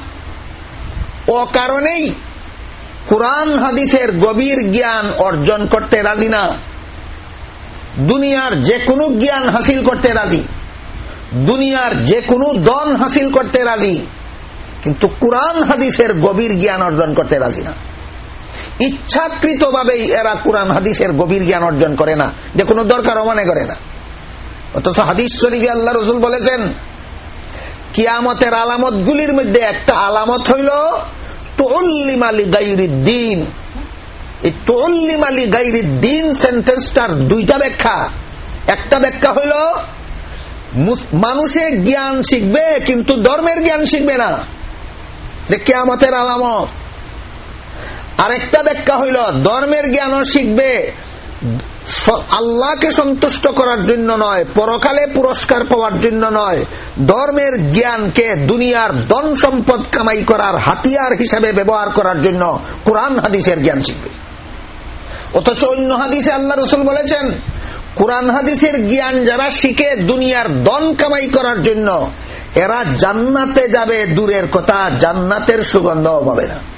অকারণেই কোরআন, হাদিসের গভীর জ্ঞান অর্জন করতে রাজি না। দুনিয়ার যে কোনো জ্ঞান হাসিল করতে রাজি। দুনিয়ার যে কোনো দন হাসিল করতে রাজি। কিন্তু কোরআন, হাদিসের গভীর জ্ঞান অর্জন করতে রাজি না। ইচ্ছাকৃত ভাবেই এরা কোরআন, হাদিসের গভীর জ্ঞান অর্জন করে না। যে কোনো দরকারও মনে করে না। অথচ হাদিস শরীফে আল্লাহ রসুল বলেছেন, কিয়ামতের আলামত গুলির মধ্যে একটা আলামত হইল তোল্লিম এই দুইটা ব্যাখ্যা। একটা ব্যাখ্যা জ্ঞান শিখবে, কিন্তু ধর্মের জ্ঞান শিখবে না। কেয়ামতের আলামত। আরেকটা ব্যাখ্যা হইল, ধর্মের জ্ঞানও শিখবে। আল্লাহকে সন্তুষ্ট করার জন্য নয়, পরকালে পুরস্কার পাওয়ার জন্য নয়। ধর্মের জ্ঞানকে দুনিয়ার ধন সম্পদ কামাই করার হাতিয়ার হিসাবে ব্যবহার করার জন্য কোরআন হাদিসের জ্ঞান শিখবে। অথচ অন্য হাদিসে আল্লাহ রসুল বলেছেন, কোরআন হাদিসের জ্ঞান যারা শিখে দুনিয়ার দন কামাই করার জন্য, এরা জান্নাতে যাবে, দূরের কথা, জান্নাতের সুগন্ধ পাবে না।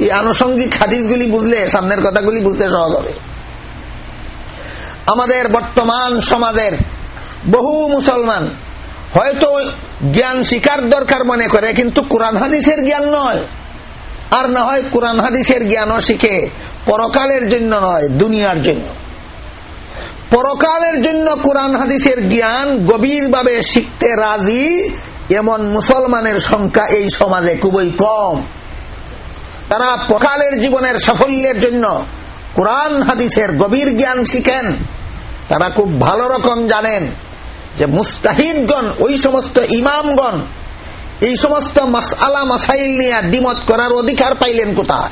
এই আনুষঙ্গিক হাদিসগুলি বুঝলে, সামনের কথাগুলি বুঝতে সহজ হবে। আমাদের বর্তমান সমাজের বহু মুসলমান হয়তো জ্ঞান শিকার দরকার মনে করে, কিন্তু কোরআন হাদিসের জ্ঞান নয়। আর না হয় কোরআন হাদিসের জ্ঞানও শিখে পরকালের জন্য নয়, দুনিয়ার জন্য। পরকালের জন্য কোরআন হাদিসের জ্ঞান গভীরভাবে শিখতে রাজি এমন মুসলমানের সংখ্যা এই সমাজে খুবই কম। তারা পকালের জীবনের সাফল্যের জন্য কোরআন, হাদিসের গভীর জ্ঞান শিখেন। তারা খুব ভালো রকম জানেন যে মুস্তাহিদগণ, ওই সমস্ত ইমামগণ, এই সমস্ত মাসালা মাসাইল নিয়ে দ্বিমত করার অধিকার পাইলেন কোথায়?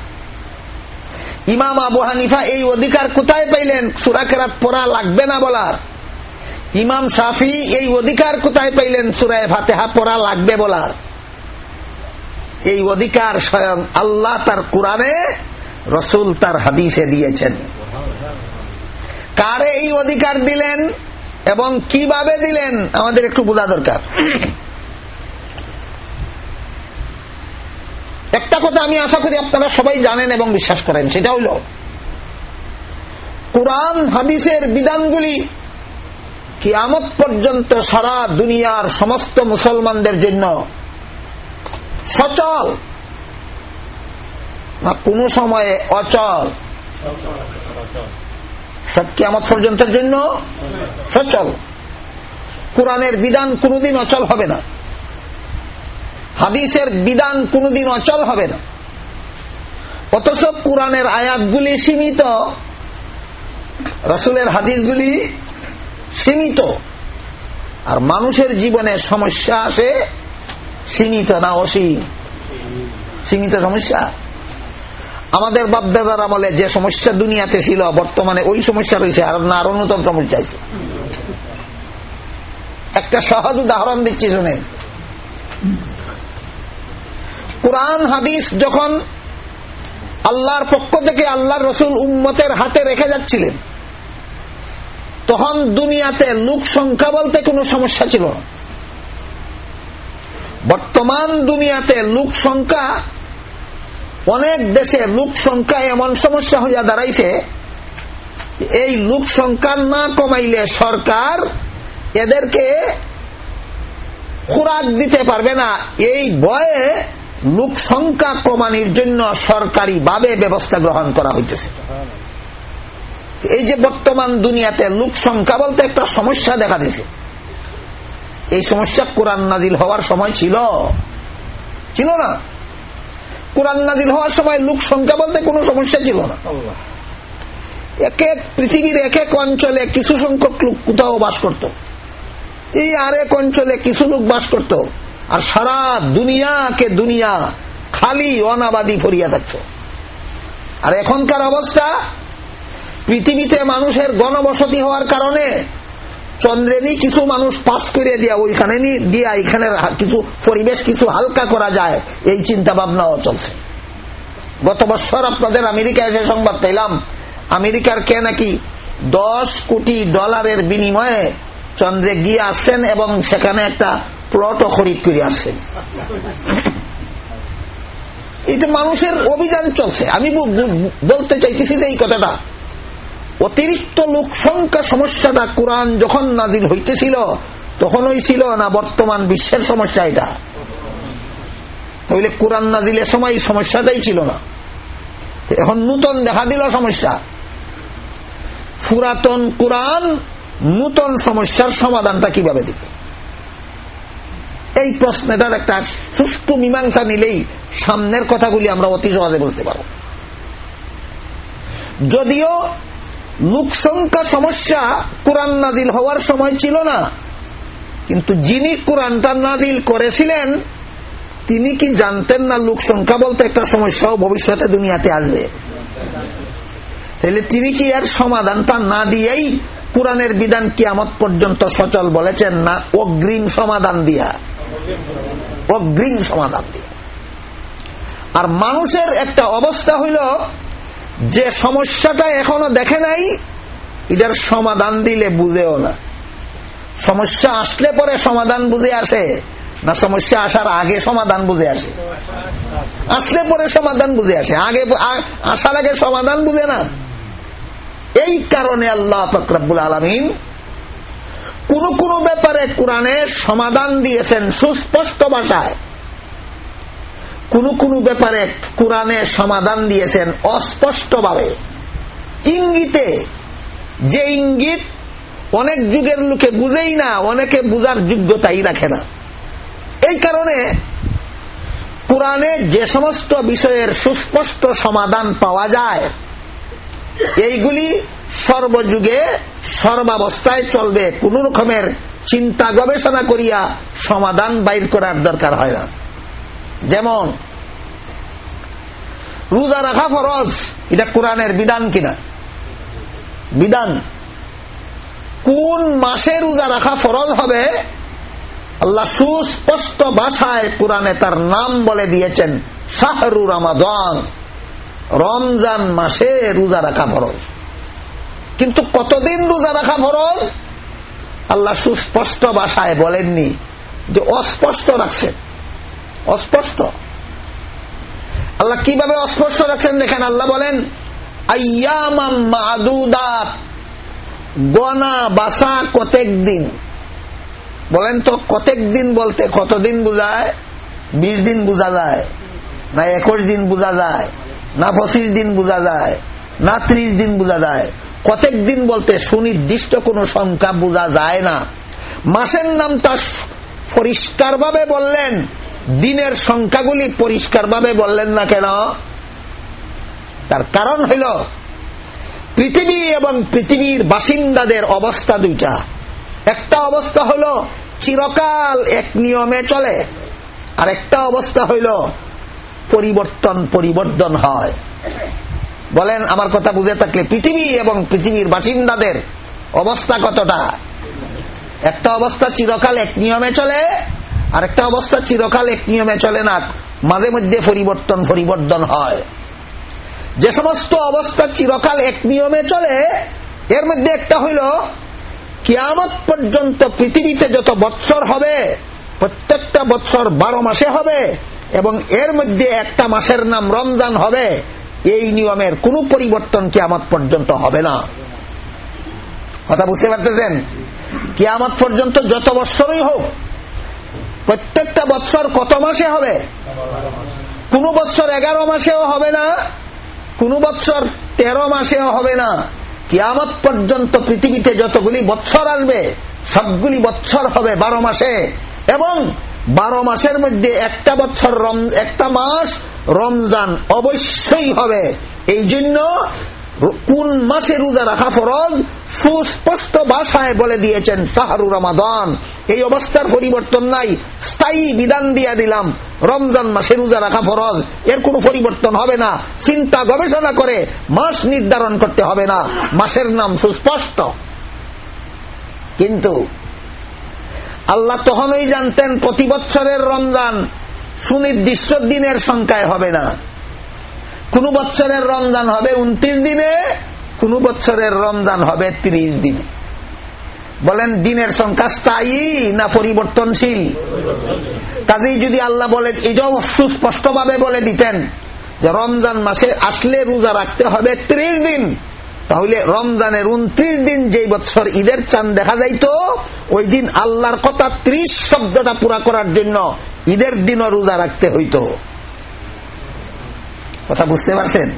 ইমাম আবু হানিফা এই অধিকার কোথায় পাইলেন? সুরাকেরাত পড়া লাগবে না বলার। ইমাম সাফি এই অধিকার কোথায় পাইলেন? সুরায় ফাতেহা পড়া লাগবে বলার। এই অধিকার স্বয়ং আল্লাহ তার কোরআনে, রসুল তার হাদিসে দিয়েছেন। কারে এই অধিকার দিলেন এবং কীভাবে দিলেন, আমাদের একটু বোঝা দরকার। একটা কথা আমি আশা করি আপনারা সবাই জানেন এবং বিশ্বাস করেন, সেটা হইল, কোরআন হাদিসের বিধানগুলি কিয়ামত পর্যন্ত সারা দুনিয়ার সমস্ত মুসলমানদের জন্য সচল। না, কোন সময়ে অচল। সব কিয়ামত পর্যন্তের জন্য? সচল। কোরআনের বিধান কোনদিন অচল হবে না। হাদিসের বিধান কোনদিন অচল হবে না। অথচ কোরআনের আয়াতগুলি সীমিত। রসুলের হাদিসগুলি সীমিত। আর মানুষের জীবনে সমস্যা আসে সীমিত না অসীম? সীমিত সমস্যা? আমাদের বাপদাদার আমলে যে সমস্যা দুনিয়াতে ছিল, বর্তমানে ওই সমস্যা রয়েছে, আর না, আরও নতুন সমস্যা আছে একটা সহজ উদাহরণ দিচ্ছি শুনেন কোরআন, হাদিস যখন আল্লাহর পক্ষ থেকে আল্লাহর রসুল উম্মতের হাতে রেখে যাচ্ছিলেন, তখন দুনিয়াতে লোক সংখ্যা বলতে কোনো সমস্যা ছিল না। বর্তমান দুনিয়াতে লোক সংখ্যা, অনেক দেশে লোক সংখ্যা এমন সমস্যা হইয়া দাঁড়াইছে, এই লোক সংখ্যা না কমাইলে সরকার এদেরকে খোরাক দিতে পারবে না। এই ভয়ে লোক সংখ্যা কমানির জন্য সরকারি ভাবে ব্যবস্থা গ্রহণ করা হইতেছে। এই যে বর্তমান দুনিয়াতে লোক সংখ্যা বলতে একটা সমস্যা দেখা দিছে এই সমস্যা কোরআন নাজিল হওয়ার সময় ছিল। ছিল না। কোরআন নাজিল হওয়ার সময় লোক সংখ্যা বলতে কোনো সমস্যা ছিল না। এক এক পৃথিবীর এক এক অঞ্চলে কিছু সংখ্যক লোক কোথাও বাস করত। এই আরেক অঞ্চলে কিছু লোক বাস করত। আর সারা দুনিয়াকে দুনিয়া খালি অনাবাদী ফরিয়া থাকত। আর এখনকার অবস্থা পৃথিবীতে মানুষের গণবসতি হওয়ার কারণে চন্দ্রে নি কিছু মানুষ পাস করে দিয়া ওইখানে দিয়া এখানে কিছু পরিবেশ কিছু হালকা করা যায়। এই চিন্তা ভাবনাও চলছে। গত বছর আপনাদের আমেরিকায় এসে সংবাদ পেলাম, আমেরিকার কে নাকি দশ কোটি ডলারের বিনিময়ে চন্দ্রে গিয়ে আসছেন এবং সেখানে একটা প্লটও খরিদ করে আসছেন। এই মানুষের অভিযান চলছে। আমি বলতে চাইতেছি যে এই কথাটা অতিরিক্ত লোক সংখ্যা সমস্যাটা কোরআন যখন নাজিল হইতেছিল, তখনই ছিল না বর্তমান বিশ্বের সমস্যা এটা। তাহলে কোরআন নাজিলের সময় সমস্যাটাই ছিল না। এখন নূতন দেখা দিল সমস্যা। পুরাতন কোরআন নূতন সমস্যার সমাধানটা কীভাবে দিবে? এই প্রশ্নটার একটা সুষ্ঠু মীমাংসা নিলেই সামনের কথাগুলি আমরা অতি সহজে বলতে পারব। যদিও লোক সংখ্যা সমস্যা কোরআন নাজিল হওয়ার সময় ছিল না। কিন্তু যিনি কোরআনটা নাজিল করেছিলেন, তিনি কি জানতেন না লোক সংখ্যা বলতে একটা সমস্যাও ভবিষ্যতে দুনিয়াতে আসবে? তাহলে তিনি কি এর সমাধানটা না দিয়েই কোরআনের বিধান কিয়ামত পর্যন্ত সচল বলেছেন না অগ্রিম সমাধান দিয়া? অগ্রিম সমাধান দিয়া। আর মানুষের একটা অবস্থা হইল যে সমস্যাটা এখনও দেখে নাই, এটার সমাধান দিলে বুঝেও না। সমস্যা আসলে পরে সমাধান বুঝে আসে, না সমস্যা আসার আগে সমাধান বুঝে আসে? আসলে পরে সমাধান বুঝে আসে। আগে আসার আগে সমাধান বুঝে না। এই কারণে আল্লাহ ফকরাবুল আলমিন কোন কোন ব্যাপারে কোরআনে সমাধান দিয়েছেন সুস্পষ্ট ভাষায়। কোন কোন ব্যাপারে কোরআনে সমাধান দিয়েছেন অস্পষ্টভাবে। ইঙ্গিতে যে ইঙ্গিত অনেক যুগের লোকে বুঝেই না, অনেকে বুঝার যোগ্যতাই রাখে না। এই কারণে কোরআনে যে সমস্ত বিষয়ের সুস্পষ্ট সমাধান পাওয়া যায়, এইগুলি সর্বযুগে সর্বাবস্থায় চলবে। কোন রকমের চিন্তা গবেষণা করিয়া সমাধান বাইর করার দরকার হয় না। যেমন, রোজা রাখা ফরজ, এটা কোরআনের বিধান কিনা? বিধান। কোন মাসে রোজা রাখা ফরজ হবে? আল্লাহ সুস্পষ্ট ভাষায় কোরআনে তার নাম বলে দিয়েছেন, শাহরু রামাদান। রমজান মাসে রোজা রাখা ফরজ। কিন্তু কতদিন রোজা রাখা ফরজ? আল্লাহ সুস্পষ্ট ভাষায় বলেননি যে অস্পষ্ট রাখছেন। অস্পষ্ট। আল্লাহ কীভাবে অস্পষ্ট রাখছেন দেখেন, আল্লাহ বলেন আয়ামাদুদাত গনা বাসা কতেক দিন? বলেন তো, কতেক দিন বলতে কতদিন বুঝায়? বিশ দিন বোঝা যায়, না একুশ দিন বোঝা যায়, না পঁচিশ দিন বোঝা যায়, না ত্রিশ দিন বোঝা যায়। কতেক দিন বলতে সুনির্দিষ্ট কোন সংখ্যা বোঝা যায় না। মাসের নামটা পরিষ্কারভাবে বললেন দিনের সংখ্যাগুলি পরিষ্কার ভাবে বললেন না কেন? তার কারণ হইল, পৃথিবী এবং পৃথিবীর বাসিন্দাদের অবস্থা দুইটা। একটা অবস্থা হইল, চিরকাল এক নিয়মে চলে। আর একটা অবস্থা হইল, পরিবর্তন পরিবর্তন হয়। বলেন, আমার কথা বুঝে থাকলে পৃথিবী এবং পৃথিবীর বাসিন্দাদের অবস্থা কতটা? একটা অবস্থা চিরকাল এক নিয়মে চলে আর একটা অবস্থা, চিরকাল এক নিয়মে চলে না, মাঝে মধ্যে পরিবর্তন পরিবর্তন হয়। যে সমস্ত অবস্থা চিরকাল এক নিয়মে চলে, এর মধ্যে একটা হইল, কিয়ামত পর্যন্ত পৃথিবীতে যত বৎসর হবে, প্রত্যেকটা বৎসর বারো মাসে হবে, এবং এর মধ্যে একটা মাসের নাম রমজান হবে, এই নিয়মের কোনো পরিবর্তন কিয়ামত পর্যন্ত হবে না। কথা বুঝতে পারতেছেন? কিয়ামত পর্যন্ত যত বৎসরই হোক প্রত্যেকটা বৎসর কত মাসে হবে? কোন বৎসর এগারো মাসেও হবে না, কোন বৎসর তেরো মাসেও হবে না। কিয়ামত পর্যন্ত পৃথিবীতে যতগুলি বৎসর আসবে, সবগুলি বৎসর হবে বারো মাসে। এবং বারো মাসের মধ্যে একটা বৎসর একটা মাস রমজান অবশ্যই হবে। এই জন্য কোন মাসে রোজা রাখা ফরজ? সুস্পষ্ট ভাষায় বলে দিয়েছেন শাহরু রমাদান। এই অবস্থার পরিবর্তন নাই। স্থায়ী বিধান দিয়া দিলাম। রমজান মাসে রোজা রাখা ফরজ। এর কোনো পরিবর্তন হবে না। চিন্তা গবেষণা করে মাস নির্ধারণ করতে হবে না। মাসের নাম সুস্পষ্ট। কিন্তু আল্লাহ তখনই জানতেন প্রতি বছরের রমজান সুনির্দিষ্ট দিনের সংখ্যায় হবে না। কোন বছরের রমজান হবে উনত্রিশ দিনে, কোন বছরের রমজান হবে ত্রিশ দিনে। বলেন, দিনের সংখ্যা স্থায়ী না পরিবর্তনশীল? কাজেই যদি আল্লাহ বলে এটাও সুস্পষ্ট ভাবে বলে দিতেন যে রমজান মাসে আসলে রোজা রাখতে হবে ত্রিশ দিন, তাহলে রমজানের উনত্রিশ দিন যেই বছর ঈদের চান দেখা যাইত, ওই দিন আল্লাহর কথা ত্রিশ শব্দটা পুরা করার জন্য ঈদের দিনও রোজা রাখতে হইতো। কথা বুঝতে পারছেন?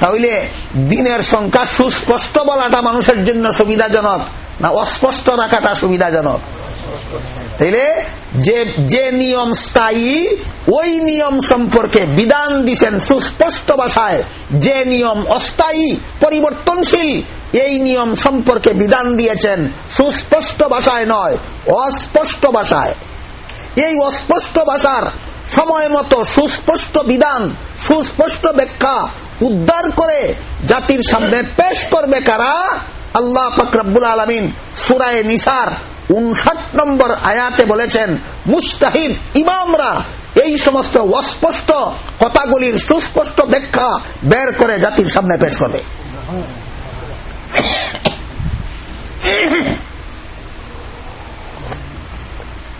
তাহলে দিনের সংখ্যা সুস্পষ্ট বলাটা মানুষের জন্য সুবিধাজনক, না অস্পষ্ট রাখাটা সুবিধাজনক? তাইলে যে যে নিয়ম স্থায়ী, ওই নিয়ম সম্পর্কে বিধান দিছেন সুস্পষ্ট ভাষায়, যে নিয়ম অস্থায়ী, পরিবর্তনশীল, এই নিয়ম সম্পর্কে বিধান দিয়েছেন সুস্পষ্ট ভাষায় নয়, অস্পষ্ট ভাষায়। এই অস্পষ্ট ভাষার সময় মতো সুস্পষ্ট বিধান, সুস্পষ্ট ব্যাখ্যা উদ্ধার করে জাতির সামনে পেশ করবে কারা? আল্লাহ ফকরাবুল আলমিন সুরায় নিসার উনষাট নম্বর আয়াতে বলেছেন, মুস্তাহিদ ইমামরা এই সমস্ত অস্পষ্ট কথাগুলির সুস্পষ্ট ব্যাখ্যা বের করে জাতির সামনে পেশ করবে।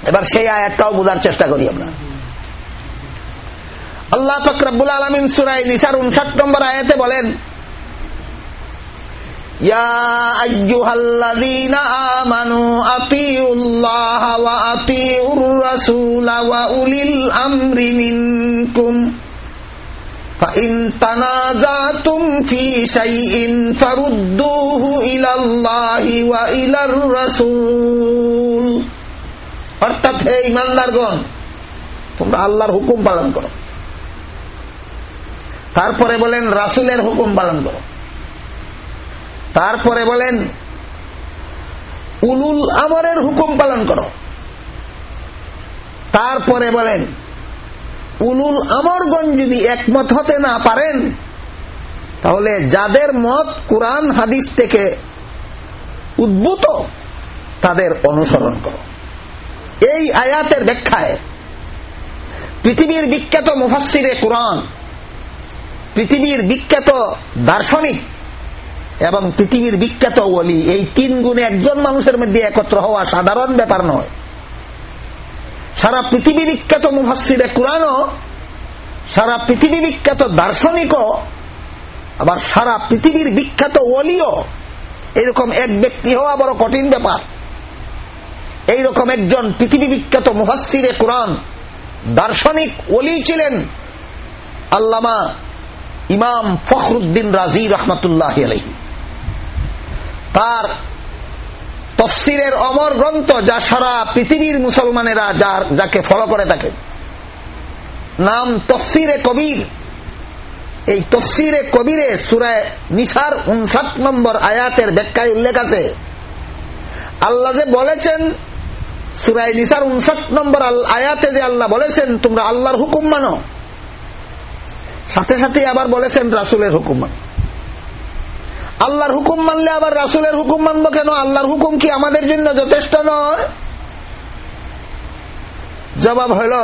এবার সেই আয়াতটাও বোঝার চেষ্টা করি আমরা। আল্লাহ ফকরাবুল আলমিন সুরাই নিসার উনষাট নম্বর আয়াতে বলেন অর্থাৎ হে ইমানদার গণ তোমরা আল্লাহর হুকুম পালন করো। তারপরে বলেন, রাসুলের হুকুম পালন করো। তারপরে বলেন, উলুল আমরের হুকুম পালন করো। তারপরে বলেন, উলুল আমরগণ যদি একমত হতে না পারেন, তাহলে যাদের মত কোরআন, হাদিস থেকে উদ্ভূত, তাদের অনুসরণ করো। এই আয়াতের ব্যাখ্যায় পৃথিবীর বিখ্যাত মুফাসিরে কোরআন পৃথিবীর বিখ্যাত দার্শনিক এবং পৃথিবীর বিখ্যাত ওলি, এই তিন গুণে একজন মানুষের মধ্যে একত্র হওয়া সাধারণ ব্যাপার নয়। সারা পৃথিবী বিখ্যাত মুফাসিরে কোরআনও, সারা পৃথিবী বিখ্যাত দার্শনিকও, আবার সারা পৃথিবীর বিখ্যাত ওলিও এরকম এক ব্যক্তি হওয়া বড় কঠিন ব্যাপার। এইরকম একজন পৃথিবী বিখ্যাত মুহাসিরে কোরআন, দার্শনিক ওলি ছিলেন আল্লামা ইমাম ফখরুদ্দিন রাজি রহমতুল্লাহ আলহী তার তফসিরের অমর গ্রন্থ যা সারা পৃথিবীর মুসলমানেরা যার যাকে ফলো করে থাকে, নাম তফসিরে কবির। এই তফসিরে কবিরে সুরায় নিসার উনষাট নম্বর আয়াতের ব্যাখ্যায় উল্লেখ আছে, আল্লাহ যে বলেছেন সুরায় নিসার উনষাট নম্বর আয়াতে যে আল্লাহ বলেছেন, তোমরা আল্লাহর হুকুম মানো। সাথে সাথে আবার বলেছেন রাসুলের হুকুম আল্লাহর হুকুম মানলে আবার রাসুলের হুকুম মানবো কেন? আল্লাহর হুকুম কি আমাদের জন্য যথেষ্ট নয়? জবাব হইল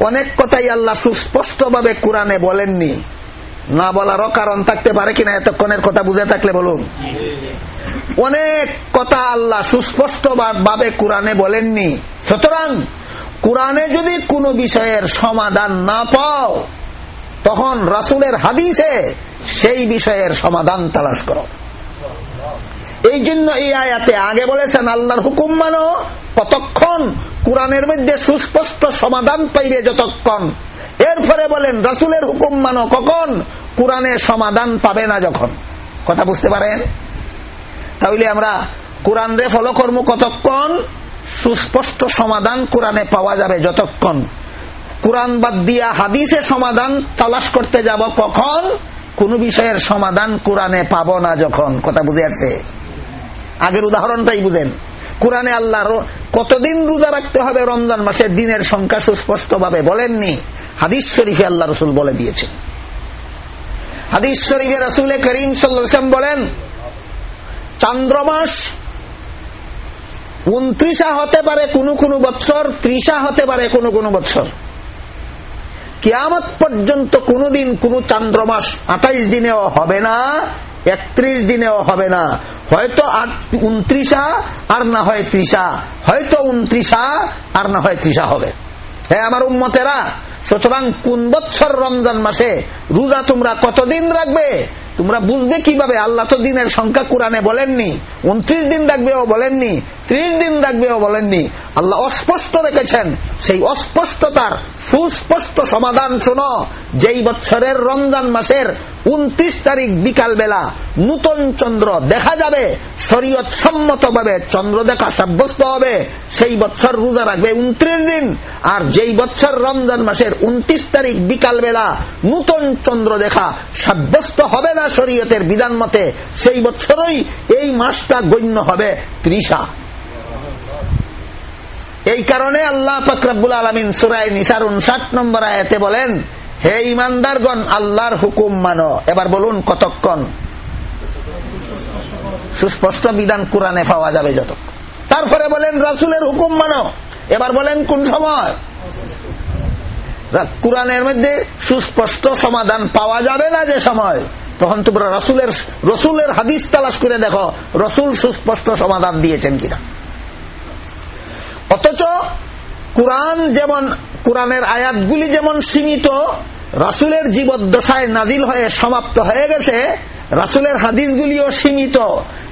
অনেক কথাই আল্লাহ সুস্পষ্ট ভাবে কোরআনে বলেননি। না বলারও কারণ থাকতে পারে কিনা এতক্ষণের কথা বুঝে থাকলে বলুন। অনেক কথা আল্লাহ সুস্পষ্ট ভাবে কোরআনে বলেননি। সুতরাং কোরআনে যদি কোনো বিষয়ের সমাধান না পাও তখন রাসুলের হাদিসে সেই বিষয়ের সমাধান তালাশ করো। এই জন্য এই আয়াতে আগে বলেছেন, আল্লাহর হুকুম মানো, কতক্ষণ কোরআনের মধ্যে সুস্পষ্ট সমাধান পাইবে যতক্ষণ। এরপরে বলেন, রাসুলের হুকুম মানো, কখন? কোরআনের সমাধান পাবে না যখন। কথা বুঝতে পারেন? তাহলে আমরা কোরআন রে ফলো কর্ম কতক্ষণ? সুস্পষ্ট সমাধান কোরআনে পাওয়া যাবে যতক্ষণ। কোরআন বাদ দিয়া হাদিসে সমাধান তালাশ করতে যাব কখন? কোন বিষয়ের সমাধান কোরআনে পাব না যখন? কথা বুঝে আছে আগের উদাহরণটাই বুঝেন। কোরআনে আল্লাহ কতদিন রোজা রাখতে হবে রমজান মাসের দিনের সংখ্যা সুস্পষ্ট ভাবে বলেননি। হাদিস শরীফে আল্লাহ রসুল বলে দিয়েছেন। হাদিস শরীফে রসুলে করিম সাল্লাম বলেন চান্দ্রমাস উনত্রিশা হতে পারে কোন কোন বৎসর, ত্রিশা হতে পারে কোন কোন বৎসর। কিয়ামত পর্যন্ত কোনদিন কোন চান্দ্রমাস আঠাইশ দিনেও হবে না, একত্রিশ দিনেও হবে না। হয়তো উনত্রিশা, আর না হয় ত্রিশা। হয়তো উনত্রিশা, আর না হয় ত্রিশা হবে। হ্যাঁ আমার উম্মতেরা, সুতরাং কোন বৎসর রমজান মাসে রোজা তোমরা কতদিন রাখবে? তোমরা বুঝবে কীভাবে? আল্লাহ তো দিনের সংখ্যা কোরআনে বলেননি। উনত্রিশ দিন রাখবেও বলেননি। ত্রিশ দিন রাখবেও বলেননি। আল্লাহ অস্পষ্ট রেখেছেন। সেই অস্পষ্টতার সুস্পষ্ট সমাধান শোনো। যেই বছরের রমজান মাসের উনত্রিশ তারিখ বিকাল বেলা নূতন চন্দ্র দেখা যাবে, শরীয়ত সম্মত ভাবে চন্দ্র দেখা সাব্যস্ত হবে, সেই বছর রোজা রাখবে উনত্রিশ দিন। আর যেই বছর রমজান মাসের উনত্রিশ তারিখ বিকাল বেলা নূতন চন্দ্র দেখা সাব্যস্ত হবে না। শরীয়তের বিধান মতে সেই বছরই এই মাসটা গণ্য হবে ত্রিশা। এই কারণে আল্লাহ ফকরাবুল আলমিন সুরাই নিসার উনষাট নম্বর আয়াতে বলেন, হে ইমানদারগণ আল্লাহর হুকুম মানো। এবার বলুন কতক্ষণ? সুস্পষ্ট বিধান কোরআনে পাওয়া যাবে যত তারপরে বলেন, রাসুলের হুকুম মানো। এবার বলেন, কোন সময়? কোরআনের মধ্যে সুস্পষ্ট সমাধান পাওয়া যাবে না যে সময়? তখন তোমরা রসুলের রসুলের হাদিস তালাশ করে দেখো, রসুল সুস্পষ্ট সমাধান দিয়েছেন কিনা। অথচ কোরআন যেমন, কোরআনের আয়াতগুলি যেমন সীমিত রাসুলের জীবদ্দশায় নাজিল হয়ে সমাপ্ত হয়ে গেছে, রাসুলের হাদিসগুলিও সীমিত।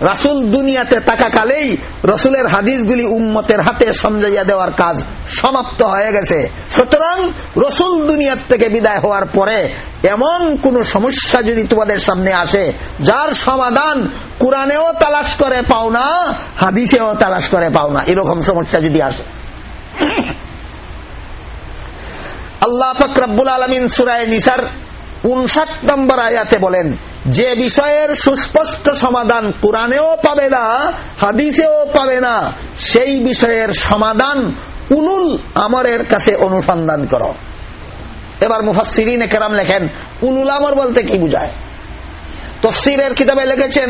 রাসুল দুনিয়াতে তাকাকালেই রসুলের হাদিসগুলি উম্মতের হাতে সমঝাইয়া দেওয়ার কাজ সমাপ্ত হয়ে গেছে। সুতরাং রসুল দুনিয়ার থেকে বিদায় হওয়ার পরে এমন কোন সমস্যা যদি তোমাদের সামনে আসে, যার সমাধান কোরআনেও তালাশ করে পাও না, হাদিসেও তালাশ করে পাও না, এরকম সমস্যা যদি আসে। আল্লাহ ফকরাবুল আলমিন সুরায় নিসার উনষাট নম্বর আয়াতে বলেন, যে বিষয়ের সুস্পষ্ট সমাধান কোরআনেও পাবে না, হাদিসেও পাবে না, সেই বিষয়ের সমাধান উলুল আমরের কাছে অনুসন্ধান করো। এবার মুফাসিরিন কেরাম লেখেন, উলুল আমর বলতে কি বুঝায়? তফসিরের কিতাবে লিখেছেন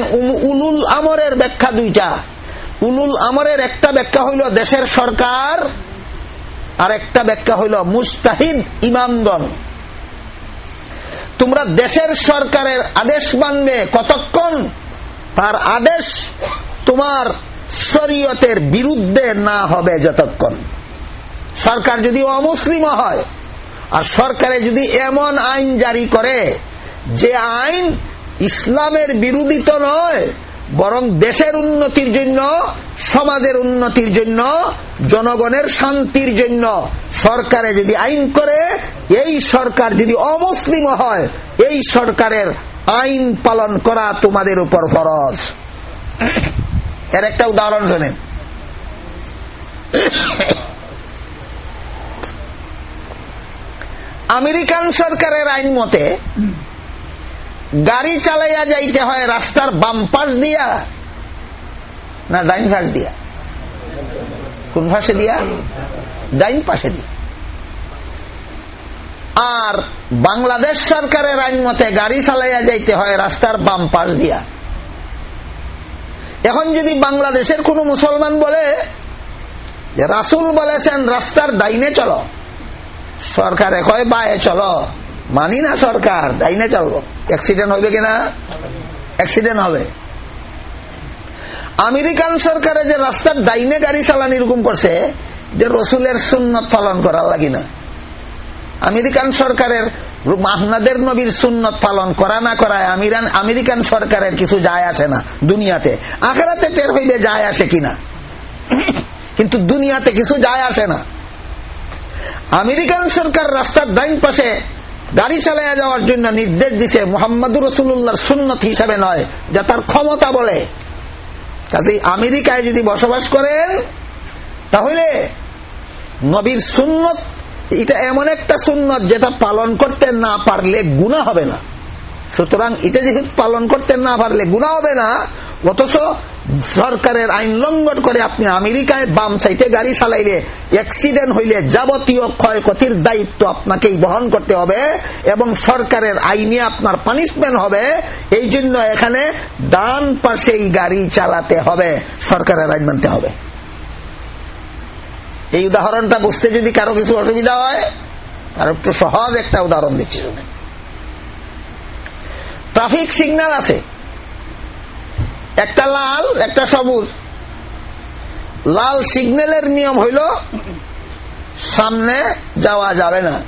উলুল আমরের ব্যাখ্যা দুইটা। উলুল আমরের একটা ব্যাখ্যা হইল দেশের সরকার আর একটা ব্যাখ্যা হইল মুস্তাহিদ ইমামগণ। তোমরা দেশের সরকারের আদেশ মানবে কতক্ষণ? তার আদেশ তোমার শরীয়তের বিরুদ্ধে না হবে যতক্ষণ। সরকার যদি অমুসলিম হয়, আর সরকারে যদি এমন আইন জারি করে, যে আইন ইসলামের বিরোধিত নয় বরং দেশের উন্নতির জন্য, সমাজের উন্নতির জন্য, জনগণের শান্তির জন্য সরকারে যদি আইন করে, এই সরকার যদি অমুসলিম হয়, এই সরকারের আইন পালন করা তোমাদের উপর ফরজ। এর একটা উদাহরণ শোনেন আমেরিকান সরকারের আইন মতে গাড়ি চালাইয়া যাইতে হয় রাস্তার বাম পাশ দিয়া না ডাইন পাশ দিয়া? কোন পাশে দিয়া? ডাইন পাশে দিয়া। আর বাংলাদেশ সরকারের আইন মতে গাড়ি চালাইয়া যাইতে হয় রাস্তার বাম পাশ দিয়া। এখন যদি বাংলাদেশের কোন মুসলমান বলে যে রাসুল বলেছেন, রাস্তার ডাইনে চলো। সরকারে কয়, বায়ে চলো। মানি না সরকার ডাইনে চলবো? অ্যাক্সিডেন্ট হবে কিনা? অ্যাক্সিডেন্ট হবে। আমেরিকান সরকারে যে রাস্তার ডাইনে গাড়ি চালান এরকম করছে, যে রসুলের সুন্নত পালন করার লাগি না। আমেরিকান সরকারের মাহনাদের নবীর সুন্নত পালন করা না করায় আমিরান আমেরিকান সরকারের কিছু যায় আসে না দুনিয়াতে। আখেরাতে টের হইলে যায় আসে কিনা। কিন্তু দুনিয়াতে কিছু যায় আসে না। আমেরিকান সরকার রাস্তার ডাইন পাশে গাড়ি চালাইয়া যাওয়ার জন্য নির্দেশ দিছে মোহাম্মদুর রসুল্লাহর সুন্নত হিসাবে নয়, যা তার ক্ষমতা বলে। কাজে আমেরিকায় যদি বসবাস করেন, তাহলে নবীর সুন্নত, এটা এমন একটা সুন্নত যেটা পালন করতে না পারলে গুণা হবে না। সুতরাং এটা যেহেতু পালন করতে না পারলে গুণা হবে না, অথচ সরকারের আইন লঙ্ঘন করে আপনি আমেরিকায় বাম সাইটে গাড়ি চালাইলে অ্যাক্সিডেন্ট হইলে যাবতীয় ক্ষয়ক্ষতির দায়িত্ব আপনাকেই বহন করতে হবে এবং সরকারের আইনে আপনার পানিশমেন্ট হবে। এই জন্য এখানে ডান পাশেই গাড়ি চালাতে হবে, সরকারের আইন মানতে হবে। এই উদাহরণটা বুঝতে যদি কারও কিছু অসুবিধা হয় আর একটু সহজ একটা উদাহরণ দিচ্ছি। ট্রাফিক সিগন্যাল আছে। একটা লাল, একটা সবুজ। লাল সিগন্যালের নিয়ম হইল, সামনে যাওয়া যাবে না।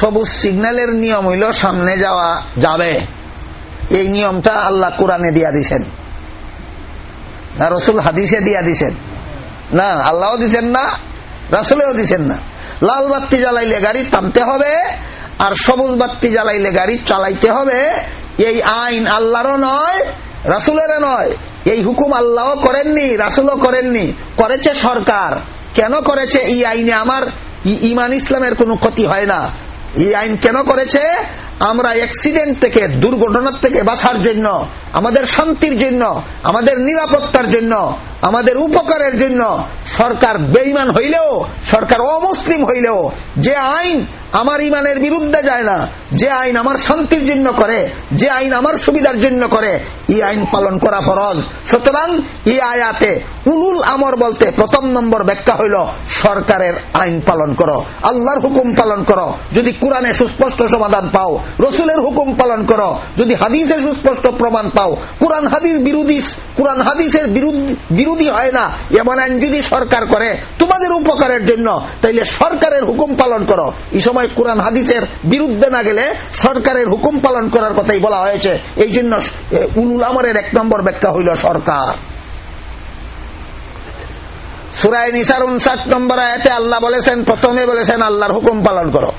সবুজ সিগন্যালের নিয়ম হইল, সামনে যাওয়া যাবে। এই নিয়মটা আল্লাহ কোরআনে দিয়া দিছেন। না, রসুল হাদিসে দিয়া দিছেন। না, আল্লাহও দিছেন না, রাসুলেও দিছেন না। লাল বাত্তি জ্বালাইলে গাড়ি থামতে হবে আর সবুজ বাত্তি জ্বালাইলে গাড়ি চালাইতে হবে, এই আইন আল্লাহরও নয়, রাসুলেরও নয়। এই হুকুম আল্লাহও করেননি, রাসুলও করেননি। করেছে সরকার। কেন করেছে? এই আইনে আমার ইমান ইসলামের কোনো ক্ষতি হয় না। এই আইন কেন করেছে? আমরা অ্যাক্সিডেন্ট থেকে, দুর্ঘটনার থেকে বাঁচার জন্য, আমাদের শান্তির জন্য, আমাদের নিরাপত্তার জন্য, আমাদের উপকারের জন্য সরকার বেইমান হইলেও, সরকার অমুসলিম হইলেও, যে আইন আমার ইমানের বিরুদ্ধে যায় না, যে আইন আমার শান্তির জন্য করে, যে আইন আমার সুবিধার জন্য করে, এই আইন পালন করা ফরজ। সুতরাং এই আয়াতে উলুল আমর বলতে প্রথম নম্বর ব্যাখ্যা হইল, সরকারের আইন পালন করো, আল্লাহর হুকুম পালন করো। যদি কোরআনে সুস্পষ্ট সমাধান পাও রসুলের হুকুম পালন করো। যদি হাদিসের সুস্পষ্ট প্রমাণ পাও, কোরআন হাদিস বিরোধী, কোরআন হাদিসের বিরোধী হয় না। এমন আইন যদি সরকার করে, তোমাদের উপকারের জন্য, তাইলে সরকারের হুকুম পালন করো। এই সময় কোরআন হাদিসের বিরুদ্ধে না গেলে সরকারের হুকুম পালন করার কথাই বলা হয়েছে। এই জন্য উলুল আমরের এক নম্বর ব্যাখ্যা হইল সরকার। সুরায় নিসার উনষাট নম্বর আয়াতে আল্লাহ বলেছেন, প্রথমে বলেছেন, আল্লাহর হুকুম পালন করো।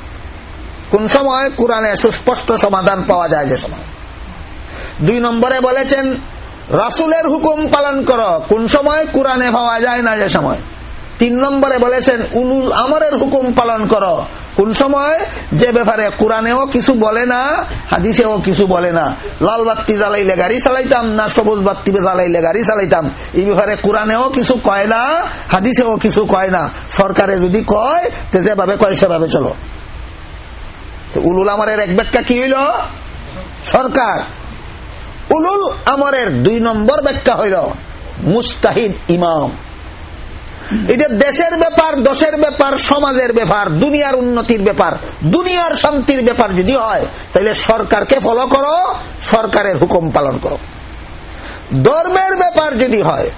কোন সময় কোরআনে সুস্পষ্ট সমাধান পাওয়া যায় যে সময়? দুই নম্বরে বলেছেন, রাসুলের হুকুম পালন করো, কোন সময় কোরআনে পাওয়া যায় না যে সময়? তিন নম্বরে বলেছেন, উলুল আমরের হুকুম পালন করো, কোন সময়? যে ব্যাপারে কোরআনেও কিছু বলে না, হাদিসেও কিছু বলে না। লাল বাত্তি জ্বালাইলে গাড়ি চালাইতাম, না সবুজ বাত্তি জ্বালাইলে গাড়ি চালাইতাম, এই ব্যাপারে কোরআনেও কিছু কয় না, হাদিসেও কিছু কয় না। সরকারে যদি কয়, তো যেভাবে কয় সেভাবে চলো। উলুল আমরের এক ব্যাখ্যা কি হইল? সরকার। উলুল আমরের দুই নম্বর ব্যাখ্যা হইল মুস্তাহিদ ইমাম। এটা দেশের ব্যাপার, দশের ব্যাপার, সমাজের ব্যাপার, দুনিয়ার উন্নতির ব্যাপার, দুনিয়ার শান্তির ব্যাপার যদি হয় তাহলে সরকারকে ফলো করো, সরকারের হুকুম পালন করো। ধর্মের ব্যাপার যদি হয়,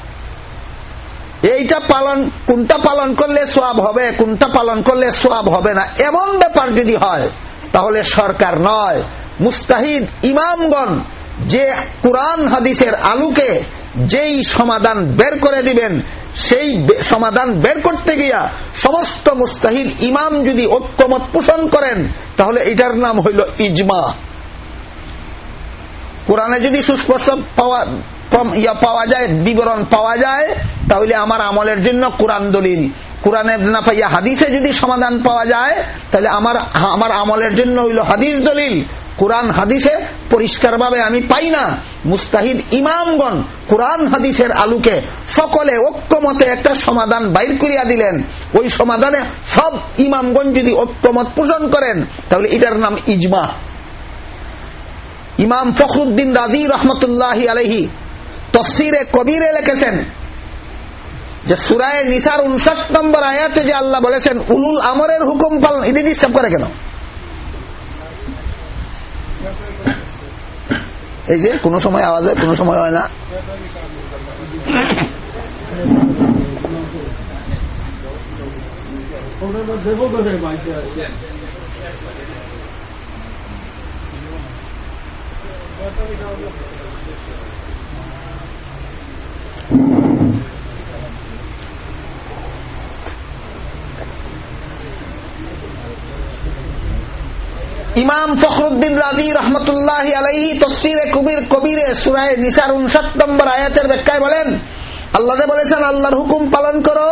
এইটা পালন, কোনটা পালন করলে সোয়াব হবে, কোনটা পালন করলে সোয়াব হবে না, এমন ব্যাপার যদি হয় তাহলে সরকার নয়। মুস্তাহিদ ইমামগণ যে কোরআন হাদিসের আলুকে যেই সমাধান বের করে দিবেন, সেই সমাধান বের করতে গিয়া সমস্ত মুস্তাহিদ ইমাম যদি ঐক্যমত পোষণ করেন, তাহলে এটার নাম হইল ইজমা। কোরআনে যদি সুস্পষ্ট পাওয়া পাওয়া যায়, বিবরণ পাওয়া যায়, তাহলে আমার আমলের জন্য কোরআন দলিল। না পাইয়া হাদিসে যদি সমাধান পাওয়া যায়, তাহলে আমার আমার আমলের জন্য হইল হাদিস দলিল। কোরআন হাদিসে পরিষ্কার ভাবে আমি পাই না। মুস্তাহিদ ইমামগণ কোরআন হাদিসের আলুকে সকলে ঐক্যমতে একটা সমাধান বাইর করিয়া দিলেন। ওই সমাধানে সব ইমামগণ যদি ঐক্যমত পোষণ করেন, তাহলে এটার নাম ইজমা। ইমাম ফখরুদ্দিন রাজি রহমতুল্লাহ আলহী তফসিরে কবিরে লিখেছেন। যে সুরায় নিসার উনষাট নম্বর আয়াতে যে আল্লাহ বলেছেন, উলুল আমরের হুকুম পালন, এটি ডিস্টার্ব করে কেন? এই যে কোনো সময় আওয়াজ হয়, কোনো সময় হয় না। ইমাম ফখরুদ্দিন রাজি রহমতুল্লাহ আলাইহি তফসিরে কবির কবিরে সুরায় নিসার উনষাট নম্বর আয়াতের ব্যাখ্যায় বলেন, আল্লাহ বলেছেন, আল্লাহর হুকুম পালন করো